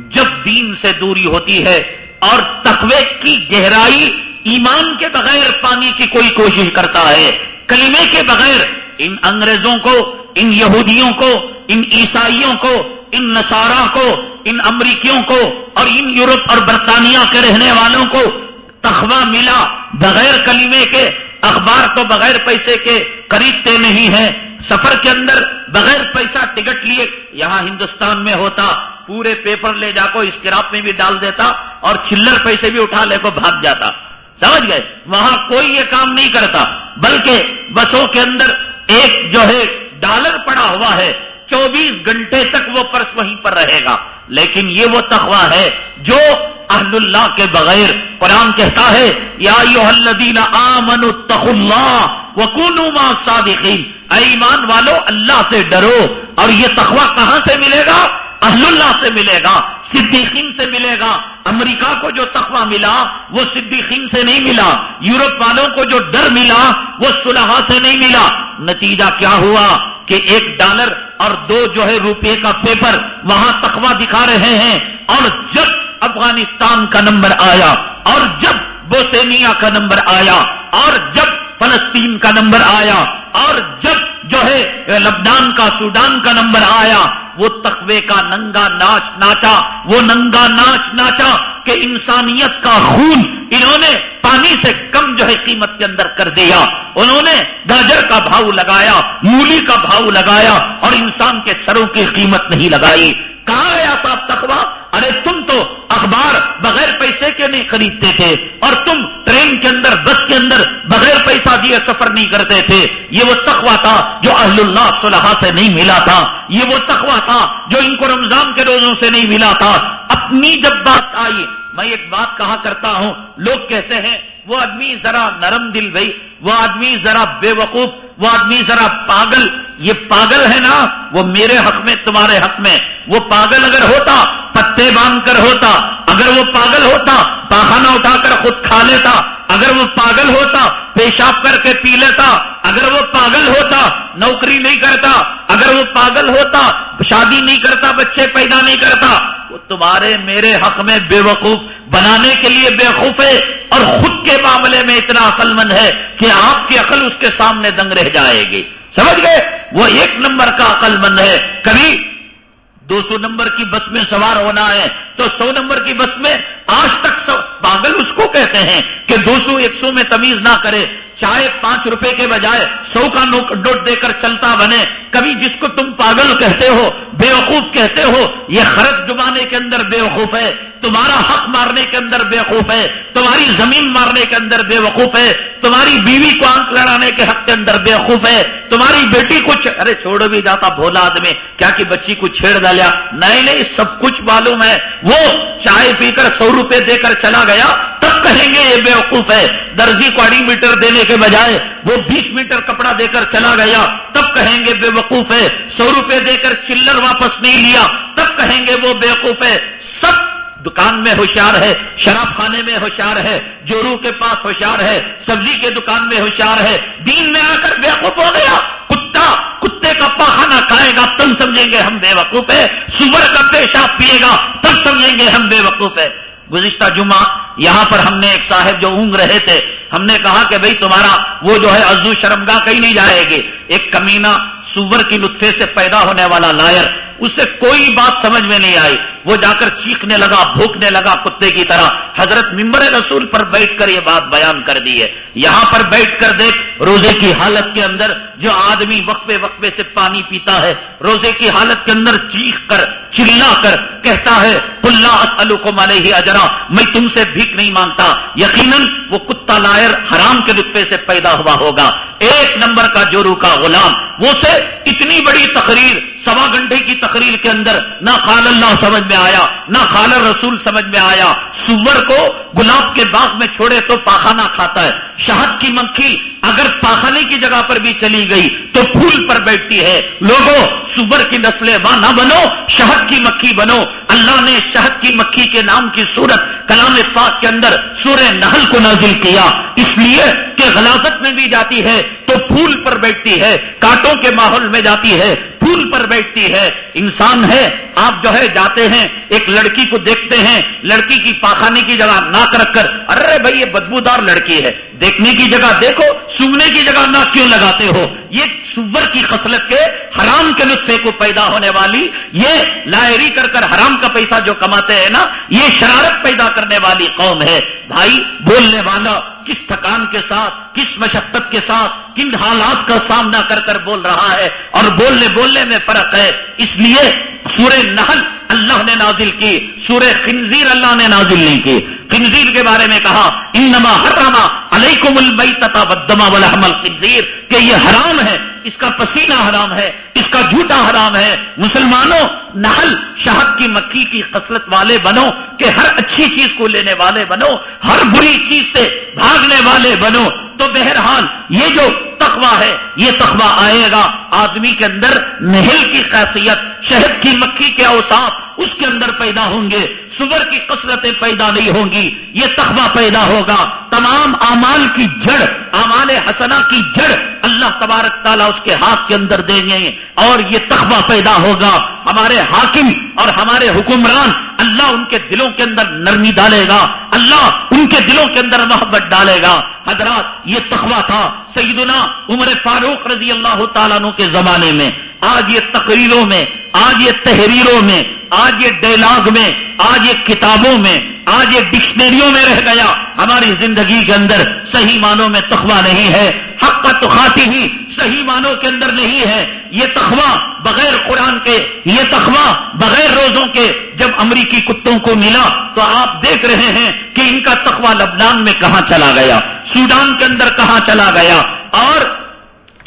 جب دین سے دوری ہوتی ہے اور تقوی کی گہرائی ایمان کے بغیر پانے کی کوئی کوشش کرتا ہے، کلمے کے بغیر ان انگریزوں کو، ان یہودیوں کو، ان عیسائیوں کو ان نصارہ کو، ان امریکیوں کو اور ان یورپ اور برطانیہ کے رہنے والوں کو تخوا ملا بغیر کلیمے کے، اخبار تو بغیر پیسے کے خریدتے نہیں ہیں۔ سفر کے اندر بغیر پیسہ ٹکٹ لیے یہاں ہندوستان میں ہوتا، پورے پیپر لے جا کو اسکراپ میں بھی ڈال دیتا اور چلر پیسے بھی اٹھا لے کو بھاگ جاتا۔ سمجھ گئے؟ وہاں کوئی یہ کام نہیں کرتا، بلکہ بسوں کے اندر ایک جو ہے ڈالر پڑا ہوا ہے۔ چوبیس گھنٹے تک وہ پرس وہیں پر رہے گا۔ لیکن یہ وہ تخوا ہے جو اہل اللہ کے بغیر قرآن کہتا ہے، یا الذین آمنوا اتقوا اللہ وکونوا مع الصادقین۔ اے ایمان والو، اللہ سے ڈرو اور یہ تخوا کہاں سے ملے گا؟ اہل اللہ سے ملے گا، صدیقین سے ملے گا۔ امریکہ کو جو تخوا ملا، وہ صدیقین سے نہیں ملا۔ یورپ والوں کو جو ڈر ملا، وہ صلحہ سے نہیں ملا۔ نتیجہ کیا ہوا؟ کہ ایک ڈالر اور دو جو ہے روپے کا پیپر وہاں تخوا دکھا رہے ہیں۔ اور جب افغانستان کا نمبر آیا، اور جب بوسینیا کا نمبر آیا، اور جب فلسطین کا نمبر آیا اور جب جو ہے لبنان کا سوڈان کا نمبر آیا وہ تخوے کا ننگا ناچ ناچا وہ ننگا ناچ ناچا کہ انسانیت کا خون انہوں نے پانی سے کم جو ہے قیمت کے اندر کر دیا انہوں نے گاجر کا بھاؤ لگایا مولی کا بھاؤ لگایا اور انسان کے سروں کی قیمت نہیں لگائی کہاں گیا صاحب تخوا ارے تم تو اخبار بغیر پیسے کے نہیں خریدتے تھے اور تم ٹرین کے اندر، بس کے اندر بغیر پیسہ دیے سفر نہیں کرتے تھے۔ یہ وہ تخوا تھا جو اہل اللہ صلاح سے نہیں ملا تھا۔ یہ وہ تخوا تھا جو ان کو رمضان کے روزوں سے نہیں ملا تھا۔ اپنی جب بات آئی، میں ایک بات کہا کرتا ہوں، لوگ کہتے ہیں وہ آدمی ذرا نرم دل بھائی وہ آدمی ذرا بے وقوف، وہ آدمی ذرا پاگل۔ یہ پاگل ہے نا، وہ میرے حق میں، تمہارے حق میں۔ وہ پاگل اگر ہوتا، پتے باندھ کر ہوتا، اگر وہ پاگل ہوتا پاخانہ اٹھا کر خود کھا لیتا، اگر وہ پاگل ہوتا پیشاب کر کے پی لیتا، اگر وہ پاگل ہوتا، نوکری نہیں کرتا، اگر وہ پاگل ہوتا، شادی نہیں کرتا، بچے پیدا نہیں کرتا، وہ تمہارے میرے حق میں بے وقوف بنانے کے لیے بے خوف ہے، اور خود کے معاملے میں اتنا عقل مند ہے کہ آپ کی عقل اس کے سامنے دنگ رہ جائے گی۔ سمجھ گئے؟ وہ ایک نمبر کا عقل مند ہے۔ کبھی دو سو نمبر کی بس میں سوار ہونا ہے تو سو نمبر کی بس میں آج تک پاگل اس کو کہتے ہیں کہ دو سو ایک سو میں تمیز نہ کرے۔ چاہے پانچ روپے کے بجائے سو کا نوٹ دے کر چلتا بنے، کبھی جس کو تم پاگل کہتے ہو بے وقوف کہتے ہو، یہ خرچ ڈبانے کے اندر بے وقوف ہے، تمہارا حق مارنے کے اندر بے وقوف ہے، تمہاری زمین مارنے کے اندر بے وقوف ہے، تمہاری بیوی کو آنکھ لڑانے کے حق کے اندر بے وقوف ہے، تمہاری بیٹی کچھ ارے چھوڑ بھی جاتا بھولا آدمی، کیا کہ بچی کو چھیڑ ڈالیا نہیں نہیں، سب کچھ معلوم ہے۔ وہ چائے پی کر سو روپے دے کر چلا گیا، تب کہیں گے یہ بے وقوف ہے۔ درزی کو اڑی میٹر دینے کے بجائے وہ بیس میٹر کپڑا دے کر چلا گیا۔ تب کہیں گے بے وقوف ہے۔ سو روپے دے کر چلر واپس نہیں لیا۔ تب کہیں گے وہ بے وقوف ہے۔ سب دکان میں ہوشیار ہے۔ شراب خانے میں ہوشیار ہے۔ جورو کے پاس ہوشیار ہے۔ سبزی کے دکان میں ہوشیار ہے۔ دین میں آ کر بے وقوف ہو گیا۔ کتا، کتے کا پاخانہ کھائے گا تب سمجھیں گے ہم بے وقوف ہے۔ سور کا پیشاب پیے گا، تب سمجھیں گے ہم بے وقوف ہے۔ گزشتہ جمعہ یہاں پر ہم نے ایک صاحب جو اونگ رہے تھے، ہم نے کہا کہ بھئی تمہارا وہ جو ہے عزو شرمگاہ کہیں نہیں جائے گی۔ ایک کمینہ سور کی نطفے سے پیدا ہونے والا لائر اسے کوئی بات سمجھ میں نہیں آئی۔ وہ جا کر چیخنے لگا بھوکنے لگا کتے کی طرح۔ حضرت ممبر رسول پر بیٹھ کر یہ بات بیان کر دی ہے۔ یہاں پر بیٹھ کر دیکھ، روزے کی حالت کے اندر جو آدمی وقفے وقفے سے پانی پیتا ہے، روزے کی حالت کے اندر چیخ کر، چلا کر کہتا ہے اللہ کو مانے ہی اجرا۔ میں تم سے بھیک نہیں مانگتا۔ یقیناً وہ کتا لائر حرام کے نطفے سے پیدا ہوا ہوگا۔ ایک نمبر کا جورو کا غلام۔ وہ سے اتنی بڑی تقریر، سوا گھنٹے کی تقریر کے اندر نہ خال اللہ سمجھ میں آیا، نہ خال رسول سمجھ میں آیا۔ سور کو گلاب کے باغ میں چھوڑے تو پاخانہ کھاتا ہے۔ شہد کی مکھی اگر پاخانے کی جگہ پر بھی چلی گئی تو پھول پر بیٹھتی ہے۔ لوگوں، سور کی نسلیں ماں نہ بنو، شہد کی مکھی بنو۔ اللہ نے شہد کی مکھی کے نام کی صورت کلام پاک کے اندر سورہ نحل کو نازل کیا۔ اس لیے کہ غلاظت میں بھی جاتی ہے تو پھول پر بیٹھتی ہے، کانٹوں کے ماحول میں جاتی ہے، پھول پر بیٹھتی ہے۔ انسان ہے، آپ جو ہے جاتے ہیں، ایک لڑکی کو دیکھتے ہیں، لڑکی کی پاخانے کی جگہ ناک رکھ کر، ارے بھائی، یہ بدبودار لڑکی ہے۔ دیکھنے کی جگہ دیکھو سننے کی جگہ نہ کیوں لگاتے ہو؟ یہ سور کی خصلت کے حرام کے نسخے کو پیدا ہونے والی، یہ لائری کر کر حرام کا پیسہ جو کماتے ہیں نا، یہ شرارت پیدا کرنے والی قوم ہے۔ بھائی، بولنے والا کس تھکان کے ساتھ، کس مشقت کے ساتھ، کن حالات کا سامنا کر کر بول رہا ہے اور بولنے بولنے میں فرق ہے۔ اس لیے سورہ نحل اللہ نے نازل کی، سورہ خنزیر اللہ نے نازل نہیں کی۔ خنزیر کے بارے میں کہا، انما حرما علیکم البیتتا والدما ولحم الخنزیر، کہ یہ حرام ہے اس کا پسینہ حرام ہے، اس کا جھوٹا حرام ہے۔ مسلمانوں، نحل، شہد کی مکھی کی خصلت والے بنو، کہ ہر اچھی چیز کو لینے والے بنو، ہر بری چیز سے بھاگنے والے بنو۔ تو بہرحال یہ جو تخوا ہے، یہ تخوا آئے گا آدمی کے اندر نہل کی خیصیت شہد کی مکھی کے اوساف اس کے اندر پیدا ہوں گے سور کی قسرتیں پیدا نہیں ہوں گی، یہ تخبہ پیدا ہوگا۔ تمام اعمال کی جڑ، اعمال حسنا کی جڑ اللہ تبارک تعالیٰ اس کے ہاتھ کے اندر دیں گے اور یہ تخبہ پیدا ہوگا۔ ہمارے حاکم اور ہمارے حکمران اللہ ان کے دلوں کے اندر نرمی ڈالے گا، اللہ ان کے دلوں کے اندر محبت ڈالے گا۔ حضرات، یہ تخوا تھا سیدنا عمر فاروق رضی اللہ تعالیٰ کے زمانے میں۔ آج یہ تقریروں میں، آج یہ تحریروں میں، آج یہ ڈائلاگ میں آج یہ کتابوں میں، آج یہ ڈکشنریوں میں رہ گیا۔ ہماری زندگی کے اندر صحیح معنوں میں تخوا نہیں ہے۔ حق کا تو خاطی ہی صحیح معنوں کے اندر نہیں ہے۔ یہ تخوا بغیر قرآن کے، یہ تخوا بغیر روزوں کے جب امریکی کتوں کو ملا تو آپ دیکھ رہے ہیں کہ ان کا تخوا لبنان میں کہاں چلا گیا، سوڈان کے اندر کہاں چلا گیا۔ اور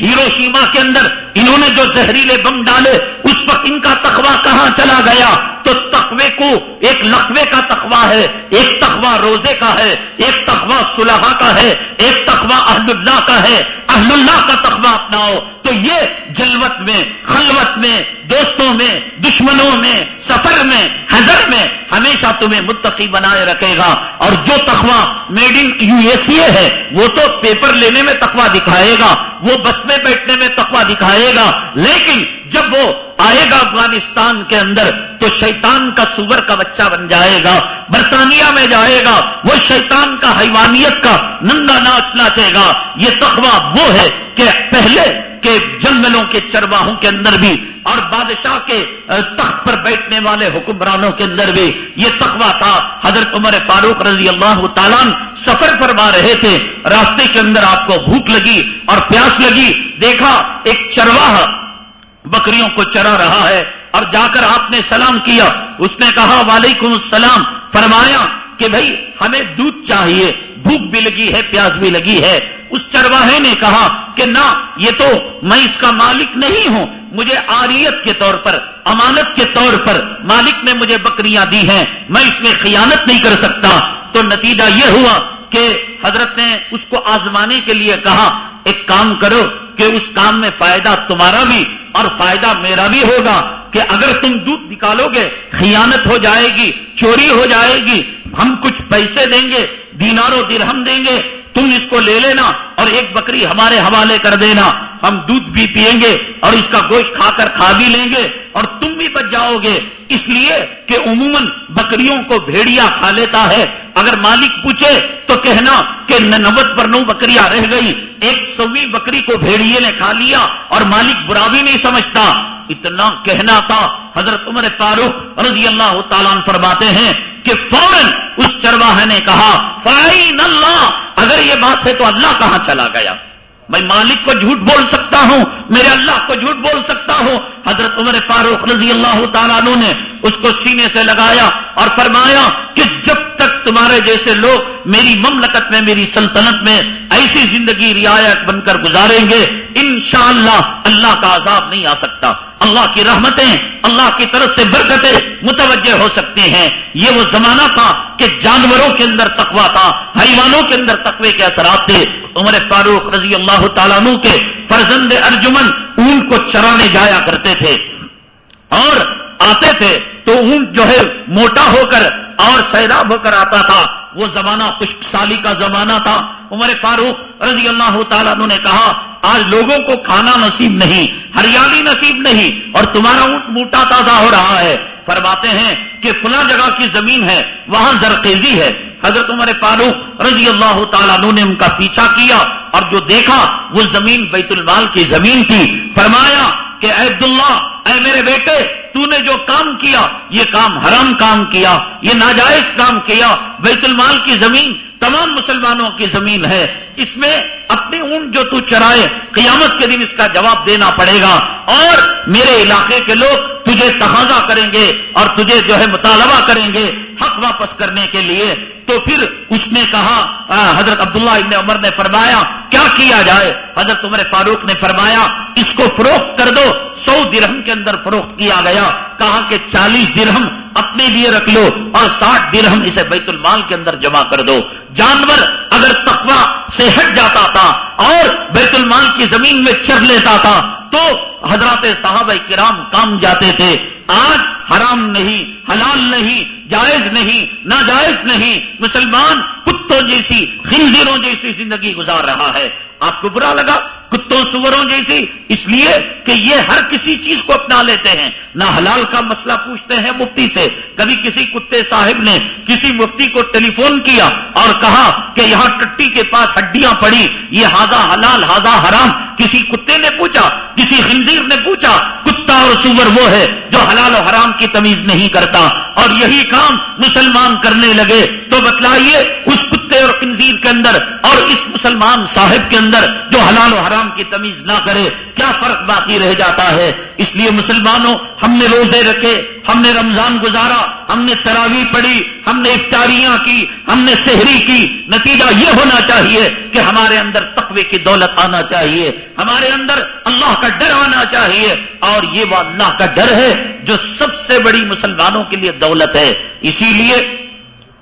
ہیروشیما کے اندر انہوں نے جو زہریلے بم ڈالے، اس وقت ان کا تخوا کہاں چلا گیا؟ تو تخوے کو ایک لقوے کا تخوا ہے، ایک تخوا روزے کا ہے، ایک تخوا صلحہ کا ہے، ایک تخوا اہل اللہ کا ہے۔ اہل اللہ کا تخوا اپناؤ۔ تو یہ جلوت میں، خلوت میں، دوستوں میں، دشمنوں میں، سفر میں، حضر میں ہمیشہ تمہیں متقی بنائے رکھے گا۔ اور جو تخوا made in U S A ہے، وہ تو پیپر لینے میں تخوا دکھائے گا، وہ بس میں بیٹھنے میں تخوا دکھائے گا۔ لیکن جب وہ آئے گا افغانستان کے اندر تو شیطان کا سور کا بچہ بن جائے گا، برطانیہ میں جائے گا، وہ شیطان کا حیوانیت کا ننگا ناچ ناچے گا۔ یہ تخوا وہ ہے کہ پہلے کے جنگلوں کے چرواہوں کے اندر بھی اور بادشاہ کے تخت پر بیٹھنے والے حکمرانوں کے اندر بھی یہ تخوا تھا۔ حضرت عمر فاروق رضی اللہ تعالیٰ سفر فرما رہے تھے۔ راستے کے اندر آپ کو بھوک لگی اور پیاس لگی۔ دیکھا، ایک چرواہ بکریوں کو چرا رہا ہے اور جا کر آپ نے سلام کیا، اس نے کہا، وعلیکم السلام، فرمایا کہ بھائی ہمیں دودھ چاہیے، بھوک بھی لگی ہے، پیاس بھی لگی ہے۔ اس چرواہے نے کہا کہ نہ، یہ تو میں اس کا مالک نہیں ہوں، مجھے آریت کے طور پر، امانت کے طور پر مالک نے مجھے بکریاں دی ہیں، میں اس میں خیانت نہیں کر سکتا۔ تو نتیجہ یہ ہوا کہ حضرت نے اس کو آزمانے کے لیے کہا، ایک کام کرو کہ اس کام میں فائدہ تمہارا بھی اور فائدہ میرا بھی ہوگا کہ اگر تم دودھ نکالو گے، خیانت ہو جائے گی، چوری ہو جائے گی، ہم کچھ پیسے دیں گے دیناروں درہم دیں گے تم اس کو لے لینا اور ایک بکری ہمارے حوالے کر دینا۔ ہم دودھ بھی پیئیں گے اور اس کا گوشت کھا کر کھا بھی لیں گے اور تم بھی بچ جاؤ گے۔ اس لیے کہ عموماً بکریوں کو بھیڑیا کھا لیتا ہے۔ اگر مالک پوچھے تو کہنا کہ نوت پر نو بکریاں رہ گئی۔ ایک سوی بکری کو بھیڑیے نے کھا لیا اور مالک برا بھی نہیں سمجھتا۔ اتنا کہنا تھا۔ حضرت عمر فاروق رضی اللہ تعالیٰ فرماتے ہیں کہ فوراً اس چرواہ نے کہا فائن اللہ اگر یہ بات ہے تو اللہ کہاں چلا گیا؟ میں مالک کو جھوٹ بول سکتا ہوں، میرے اللہ کو جھوٹ بول سکتا ہوں۔ حضرت عمر فاروق رضی اللہ تعالیٰ عنہ نے اس کو سینے سے لگایا اور فرمایا کہ جب تک تمہارے جیسے لوگ میری مملکت میں، میری سلطنت میں ایسی زندگی رعایت بن کر گزاریں گے انشاءاللہ اللہ کا عذاب نہیں آ سکتا۔ اللہ کی رحمتیں، اللہ کی طرف سے برکتیں متوجہ ہو سکتے ہیں۔ یہ وہ زمانہ تھا کہ جانوروں کے اندر تقوا تھا، حیوانوں کے اندر تقوی کے اثرات تھے۔ عمر فاروق رضی اللہ تعالیٰ عنہ کے فرزند ارجمن اون کو چرانے جایا کرتے تھے اور آتے تھے۔ تو اون جو ہے موٹا ہو کر اور سیراب ہو کر آتا تھا۔ وہ زمانہ خشک سالی کا زمانہ تھا۔ عمر فاروق رضی اللہ تعالیٰ نے کہا، آج لوگوں کو کھانا نصیب نہیں، ہریالی نصیب نہیں اور تمہارا اونٹ موٹا تازہ ہو رہا ہے۔ فرماتے ہیں کہ فلاں جگہ کی زمین ہے، وہاں زرخیزی ہے۔ حضرت عمر فاروق رضی اللہ تعالیٰ نے ان کا پیچھا کیا اور جو دیکھا، وہ زمین بیت المال کی زمین تھی۔ فرمایا کہ اے عبداللہ، اے میرے بیٹے تو نے جو کام کیا، یہ کام حرام کام کیا، یہ ناجائز کام کیا، بیت المال کی زمین تمام مسلمانوں کی زمین ہے، اس میں اپنی اونٹ جو تو چرائے، قیامت کے دن اس کا جواب دینا پڑے گا۔ اور میرے علاقے کے لوگ تجھے تقاضا کریں گے اور تجھے جو ہے مطالبہ کریں گے حق واپس کرنے کے لیے، تو پھر اس نے کہا حضرت عبداللہ ابن عمر نے فرمایا، کیا کیا جائے؟ حضرت عمر فاروق نے فرمایا، اس کو فروخت کر دو، سو درہم کے اندر فروخت کیا گیا۔ کہا کہ چالیس درہم اپنے لیے رکھ لو اور ساٹھ درہم اسے بیت المال کے اندر جمع کر دو۔ جانور اگر تقوا سے ہٹ جاتا تھا اور بیت المال کی زمین میں چڑھ لیتا تھا تو حضرات صحابہ کرام کام جاتے تھے۔ آج حرام نہیں، حلال نہیں، جائز نہیں، ناجائز نہیں۔ مسلمان کتوں جیسی، خنزیروں جیسی زندگی گزار رہا ہے۔ آپ کو برا لگا؟ کتوں سوروں جیسی اس لیے کہ یہ ہر کسی چیز کو اپنا لیتے ہیں۔ نہ حلال کا مسئلہ پوچھتے ہیں مفتی سے۔ کبھی کسی کتے صاحب نے کسی مفتی کو ٹیلی فون کیا اور کہا کہ یہاں ٹٹی کے پاس ہڈیاں پڑی، یہ ہاضا حلال ہاضا حرام۔ کسی کتے نے پوچھا، کسی خنزیر نے پوچھا، کتا اور سور وہ ہے جو حلال و حرام کی تمیز نہیں کرتا۔ اور یہی کام مسلمان کرنے لگے۔ تو بتلائیے، اس کتے اور کنزیر کے اندر اور اس مسلمان صاحب کے اندر جو حلال و حرام کی تمیز نہ کرے، کیا فرق باقی رہ جاتا ہے؟ اس لیے مسلمانوں، ہم نے روزے رکھے، ہم نے رمضان گزارا، ہم نے تراوی پڑھی، ہم نے افطاریاں کی، ہم نے سحری کی۔ نتیجہ یہ ہونا چاہیے کہ ہمارے اندر تقوی کی دولت آنا چاہیے، ہمارے اندر اللہ کا ڈر آنا چاہیے۔ اور یہ وہ اللہ کا ڈر ہے جو سب سے بڑی مسلمانوں کے لیے دولت ہے۔ اسی لیے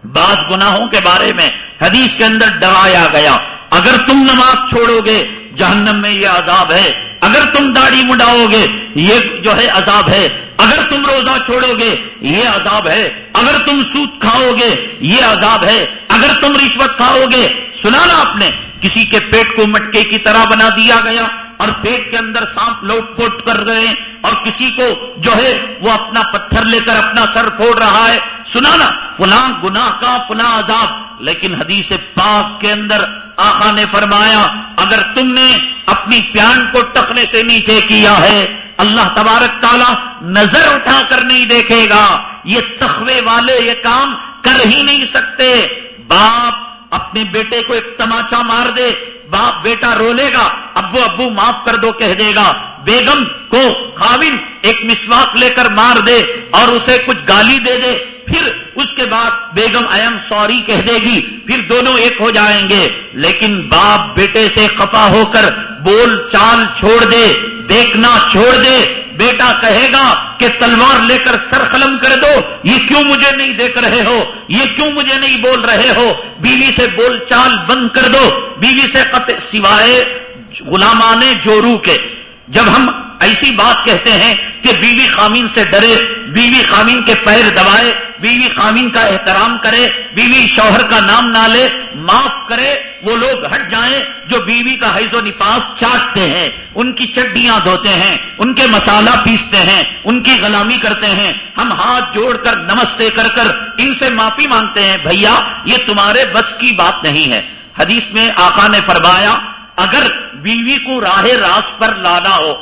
بعض گناہوں کے بارے میں حدیث کے اندر ڈرایا گیا۔ اگر تم نماز چھوڑو گے جہنم میں یہ عذاب ہے۔ اگر تم داڑھی مڈاؤ گے، یہ جو ہے عذاب ہے۔ اگر تم روزہ چھوڑو گے، یہ عذاب ہے۔ اگر تم سود کھاؤ گے، یہ عذاب ہے۔ اگر تم رشوت کھاؤ گے، سنا نا آپ نے، کسی کے پیٹ کو مٹکے کی طرح بنا دیا گیا اور پیٹ کے اندر سانپ لوٹ پوٹ کر گئے اور کسی کو جو ہے وہ اپنا پتھر لے کر اپنا سر پھوڑ رہا ہے۔ سنا نا، فلاں گناہ کا فلاں عذاب۔ لیکن حدیث پاک کے اندر آخا نے فرمایا، اگر تم نے اپنی پیان کو ٹکنے سے نیچے کیا ہے، اللہ تبارک تعالیٰ نظر اٹھا کر نہیں دیکھے گا۔ یہ تخوے والے یہ کام کر ہی نہیں سکتے۔ باپ اپنے بیٹے کو ایک تماچا مار دے، باپ بیٹا رو لے گا، ابو ابو معاف کر دو کہہ دے گا۔ بیگم کو خاوند ایک مسواک لے کر مار دے اور اسے کچھ گالی دے دے۔ پھر اس کے بعد بیگم ایم سوری کہہ دے گی، پھر دونوں ایک ہو جائیں گے۔ لیکن باپ بیٹے سے خفا ہو کر بول چال چھوڑ دے، دیکھنا چھوڑ دے۔ بیٹا کہے گا کہ تلوار لے کر سر قلم کر دو، یہ کیوں مجھے نہیں دیکھ رہے ہو؟ یہ کیوں مجھے نہیں بول رہے ہو؟ بیوی سے بول چال بند کر دو۔ بیوی سے قطع، سوائے غلامان جورو کے جب ہم ایسی بات کہتے ہیں کہ بیوی خامین سے ڈرے، بیوی خامین کے پیر دبائے، بیوی خامین کا احترام کرے، بیوی شوہر کا نام نہ لے، معاف کرے، وہ لوگ ہٹ جائیں جو بیوی کا حیض و نفاس چاٹتے ہیں، ان کی چڈیاں دھوتے ہیں، ان کے مسالہ پیستے ہیں، ان کی غلامی کرتے ہیں۔ ہم ہاتھ جوڑ کر نمستے کر کر ان سے معافی مانگتے ہیں، بھیا، یہ تمہارے بس کی بات نہیں ہے۔ حدیث میں آقا نے فرمایا اگر بیوی کو راہ راست پر لانا ہو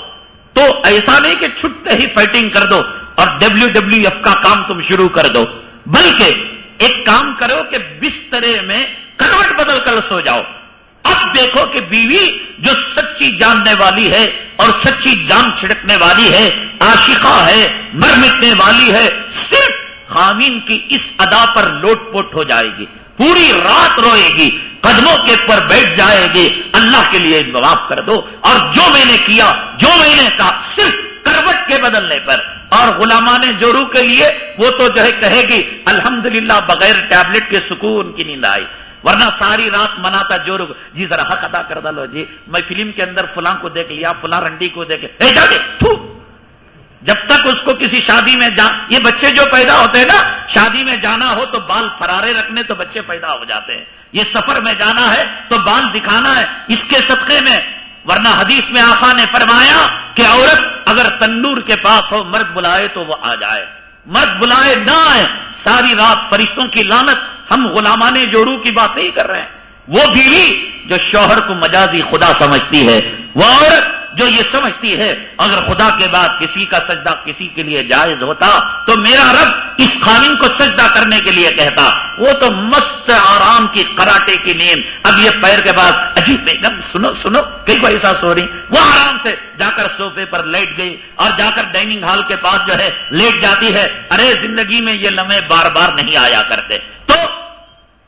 تو ایسا نہیں کہ چھٹتے ہی فائٹنگ کر دو اور ڈبلو ڈبلو ایف کا کام تم شروع کر دو، بلکہ ایک کام کرو کہ بسترے میں کروٹ بدل کر سو جاؤ۔ اب دیکھو کہ بیوی جو سچی جاننے والی ہے اور سچی جان چھڑکنے والی ہے آشقہ ہے مر مٹنے والی ہے، صرف خامین کی اس ادا پر لوٹ پوٹ ہو جائے گی۔ پوری رات روئے گی، قدموں کے پر بیٹھ جائے گی، اللہ کے لیے معاف کر دو۔ اور جو میں نے کیا، جو میں نے کہا، صرف کروٹ کے بدلنے پر۔ اور غلامان جورو کے لیے، وہ تو جو ہے کہے گی، الحمدللہ، بغیر ٹیبلٹ کے سکون کی نیند آئی۔ ورنہ ساری رات مناتا جورو جی ذرا حق ادا کر ڈالو جی میں فلم کے اندر فلاں کو دیکھ لیا، فلاں رنڈی کو دیکھ تھو۔ جب تک اس کو کسی شادی میں جا یہ بچے جو پیدا ہوتے ہیں نا، شادی میں جانا ہو تو بال فرارے رکھنے تو بچے پیدا ہو جاتے ہیں۔ یہ سفر میں جانا ہے تو بال دکھانا ہے۔ اس کے صدقے میں، ورنہ حدیث میں آخا نے فرمایا کہ عورت اگر تندور کے پاس ہو، مرد بلائے تو وہ آ جائے۔ مرد بلائے نہ آئے۔ ساری رات فرشتوں کی لانت۔ ہم غلامان جوڑو کی بات نہیں کر رہے ہیں۔ وہ بیوی جو شوہر کو مجازی خدا سمجھتی ہے، وہ عورت جو یہ سمجھتی ہے، اگر خدا کے بعد کسی کا سجدہ کسی کے لیے جائز ہوتا، تو میرا رب اس خامن کو سجدہ کرنے کے لیے کہتا۔ وہ تو مست آرام کی کراٹے کی نیند اب یہ پیر کے بعد عجیب بیگم، سنو سنو، کئی کو ایسا سو رہی۔ وہ آرام سے جا کر سوفے پر لیٹ گئی اور جا کر ڈائننگ ہال کے پاس جو ہے، لیٹ جاتی ہے۔ ارے، زندگی میں یہ لمحے بار بار نہیں آیا کرتے۔ تو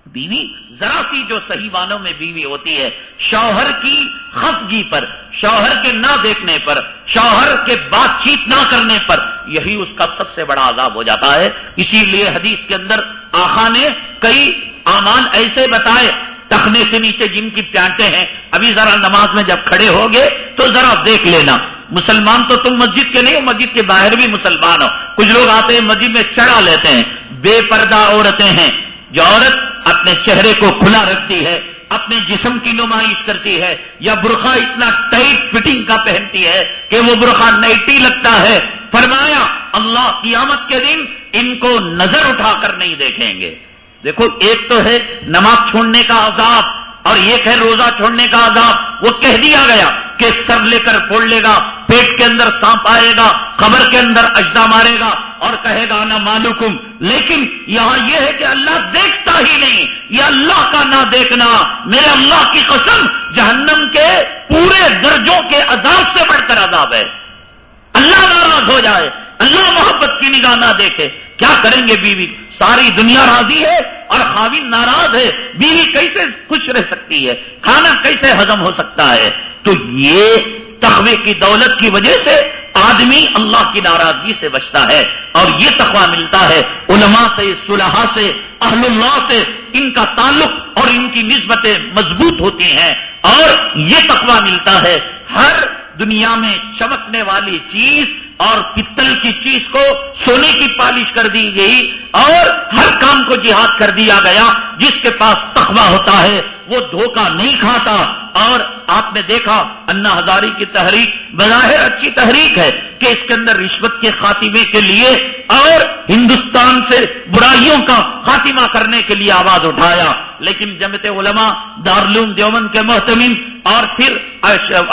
بیوی ذرا سی جو صحیح معنوں میں بیوی ہوتی ہے، شوہر کی خفگی پر، شوہر کے نہ دیکھنے پر، شوہر کے بات چیت نہ کرنے پر یہی اس کا سب سے بڑا عذاب ہو جاتا ہے۔ اسی لیے حدیث کے اندر آخا نے کئی امان ایسے بتائے، تخنے سے نیچے جن کی پیانٹیں ہیں، ابھی ذرا نماز میں جب کھڑے ہوگے تو ذرا دیکھ لینا۔ مسلمان تو تم مسجد کے نہیں ہو، مسجد کے باہر بھی مسلمان ہو۔ کچھ لوگ آتے ہیں، مسجد میں چڑھا لیتے ہیں۔ بے پردہ عورتیں ہیں۔ جو عورت اپنے چہرے کو کھلا رکھتی ہے، اپنے جسم کی نمائش کرتی ہے، یا برخا اتنا ٹائٹ فٹنگ کا پہنتی ہے کہ وہ برخا نائٹی لگتا ہے۔ فرمایا، اللہ قیامت کے دن ان کو نظر اٹھا کر نہیں دیکھیں گے۔ دیکھو، ایک تو ہے نماز چھوڑنے کا عذاب، اور ایک ہے روزہ چھوڑنے کا عذاب۔ وہ کہہ دیا گیا کہ سر لے کر پھوڑ لے گا، پیٹ کے اندر سانپ آئے گا، قبر کے اندر اجدا مارے گا۔ اور کہے گا نہ معلوم لیکن یہاں یہ ہے کہ اللہ دیکھتا ہی نہیں. یہ اللہ کا نہ دیکھنا. میرے اللہ کی قسم جہنم کے پورے درجوں کے عذاب سے بڑھ کر عذاب ہے. اللہ ناراض ہو جائے. اللہ محبت کی نگاہ نہ دیکھے. کیا کریں گے بیوی؟ ساری دنیا راضی ہے اور خاوین ناراض ہے. بیوی کیسے خوش رہ سکتی ہے؟ کھانا کیسے ہضم ہو سکتا ہے؟ تو یہ تخوے کی دولت کی وجہ سے آدمی اللہ کی ناراضگی سے بچتا ہے اور یہ تخوہ ملتا ہے علماء سے، صلحاء سے، اہل اللہ سے ان کا تعلق اور ان کی نسبتیں مضبوط ہوتی ہیں اور یہ تخوہ ملتا ہے ہر دنیا میں چمکنے والی چیز اور پتل کی چیز کو سونے کی پالش کر دی گئی اور ہر کام کو جہاد کر دیا گیا جس کے پاس تخوہ ہوتا ہے۔ وہ دھوکہ نہیں کھاتا اور آپ نے دیکھا انا ہزاری کی تحریک بظاہر اچھی تحریک ہے کہ اس کے اندر رشوت کے خاتمے کے لیے اور ہندوستان سے برائیوں کا خاتمہ کرنے کے لیے آواز اٹھایا۔ لیکن جمت علماء دارالعلوم دیومن کے محتمین اور پھر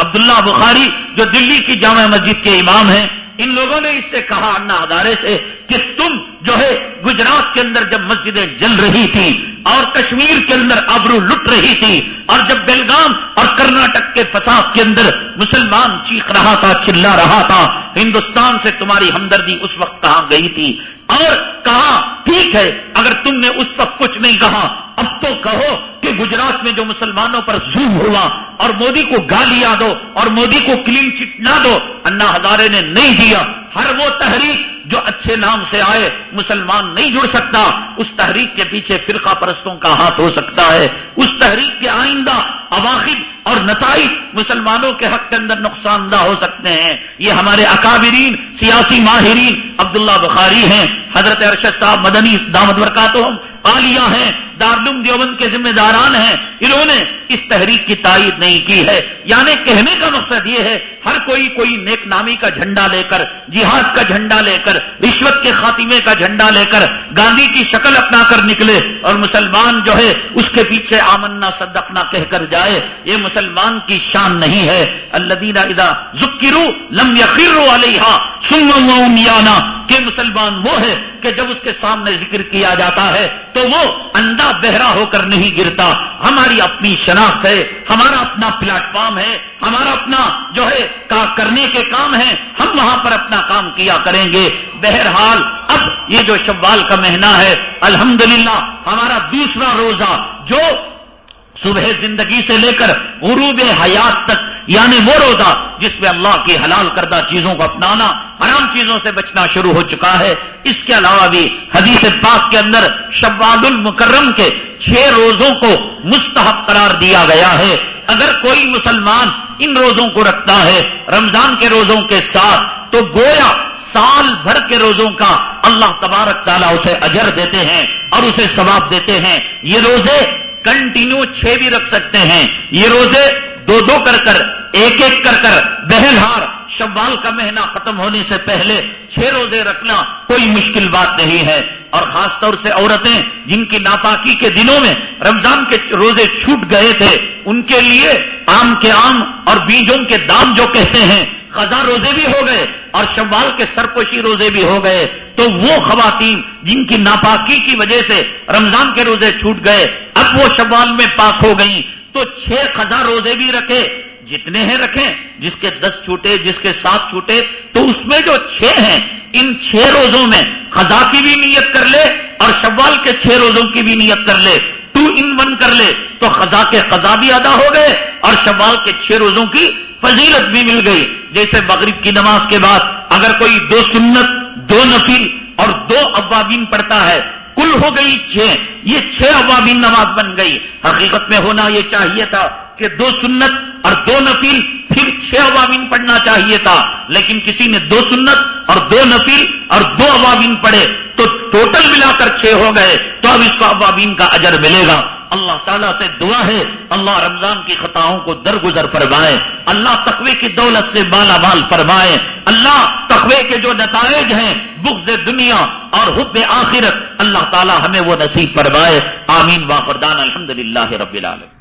عبداللہ بخاری جو دلی کی جامع مسجد کے امام ہیں، ان لوگوں نے اس سے کہا انا ہزارے سے کہ تم جو ہے گجرات کے اندر جب مسجدیں جل رہی تھی اور کشمیر کے اندر ابرو لٹ رہی تھی اور جب بیلگام اور کرناٹک کے فساد کے اندر مسلمان چیخ رہا تھا، چلا رہا تھا، ہندوستان سے تمہاری ہمدردی اس وقت کہاں گئی تھی؟ اور کہا ٹھیک ہے، اگر تم نے اس وقت کچھ نہیں کہا، اب تو کہو کہ گجرات میں جو مسلمانوں پر ظلم ہوا اور مودی کو گالیا دو اور مودی کو کلین چٹ نہ دو انا ہزارے نے نہیں دیا۔ ہر وہ تحریک جو اچھے نام سے آئے، مسلمان نہیں جڑ سکتا۔ اس تحریک کے پیچھے فرقہ پرستوں کا ہاتھ ہو سکتا ہے۔ اس تحریک کے آئندہ اواخر اور نتائج مسلمانوں کے حق کے اندر نقصان دہ ہو سکتے ہیں۔ یہ ہمارے اکابرین، سیاسی ماہرین عبداللہ بخاری ہیں۔ حضرت ارشد صاحب مدنی دامد برکاتہم عالیہ ہیں۔ دارالعلوم دیوبند کے ذمہ داران ہیں۔ انہوں نے اس تحریک کی تائید نہیں کی ہے۔ یعنی کہنے کا مقصد یہ ہے، ہر کوئی کوئی نیک نامی کا جھنڈا لے کر، جہاد کا جھنڈا لے کر رشوت کے خاتمے کا جھنڈا لے کر گاندھی کی شکل اپنا کر نکلے اور مسلمان جو ہے اس کے پیچھے آمنا صدقنا کہہ کر جائے، یہ مسلمان کی شان نہیں ہے۔ اللہ دینا ادا ذکرو لم یقر علیہ سن کہ مسلمان وہ ہے کہ جب اس کے سامنے ذکر کیا جاتا ہے تو وہ اندھا بہرا ہو کر نہیں گرتا۔ ہماری اپنی شناخت ہے، ہمارا اپنا پلیٹ فارم ہے، ہمارا اپنا جو ہے کا کرنے کے کام ہے ہم وہاں پر اپنا کام کیا کریں گے۔ بہرحال اب یہ جو شوال کا مہینہ ہے، الحمدللہ، ہمارا دوسرا روزہ جو صبح زندگی سے لے کر غروب حیات تک یعنی وہ روزہ جس میں اللہ کی حلال کردہ چیزوں کو اپنانا، حرام چیزوں سے بچنا شروع ہو چکا ہے۔ اس کے علاوہ بھی حدیث پاک کے اندر شوال المکرم کے چھ روزوں کو مستحب قرار دیا گیا ہے۔ اگر کوئی مسلمان ان روزوں کو رکھتا ہے رمضان کے روزوں کے ساتھ، تو گویا سال بھر کے روزوں کا اللہ تبارک تعالیٰ اسے اجر دیتے ہیں اور اسے ثواب دیتے ہیں۔ یہ روزے کنٹینیو چھ بھی رکھ سکتے ہیں۔ یہ روزے دو دو کر کر، ایک ایک کر کر بہلہار شوال کا مہینہ ختم ہونے سے پہلے چھ روزے رکھنا کوئی مشکل بات نہیں ہے۔ اور خاص طور سے عورتیں جن کی ناپاکی کے دنوں میں رمضان کے روزے چھوٹ گئے تھے، ان کے لیے آم کے آم اور بیجوں کے دام جو کہتے ہیں خزاں روزے بھی ہو گئے اور شوال کے سرپوشی روزے بھی ہو گئے تو وہ خواتین جن کی ناپاکی کی وجہ سے رمضان کے روزے چھوٹ گئے، اب وہ شوال میں پاک ہو گئی تو چھ خزاں روزے بھی رکھے، جتنے ہیں رکھیں، جس کے دس چھوٹے، جس کے سات چھوٹے، تو اس میں جو چھ ہیں، ان چھ روزوں میں خزاں کی بھی نیت کر لے اور شوال کے چھ روزوں کی بھی نیت کر لے۔ ٹو ان ون کر لے، تو خزاں کے خزاں بھی ادا ہو گئے اور شوال کے چھ روزوں کی فضیلت بھی مل گئی جیسے مغرب کی نماز کے بعد اگر کوئی دو سنت، دو نفی اور دو عوابین پڑھتا ہے، کل ہو گئی چھ، یہ چھ عوابین نماز بن گئی۔ حقیقت میں ہونا یہ چاہیے تھا کہ دو سنت اور دو نفیل پھر چھ عوامین پڑھنا چاہیے تھا۔ لیکن کسی نے دو سنت اور دو نفیل اور دو عوامین پڑھے تو ٹوٹل ملا کر چھ ہو گئے، تو اب اس کو عوامین کا اجر ملے گا۔ اللہ تعالیٰ سے دعا ہے، اللہ رمضان کی خطاؤں کو درگزر فرمائے، اللہ تقوی کی دولت سے بالا بال فرمائے، اللہ تقوی کے جو نتائج ہیں، بغض دنیا اور حب آخرت، اللہ تعالیٰ ہمیں وہ نصیب فرمائے۔ آمین واقردان الحمد للہ رب العالمین۔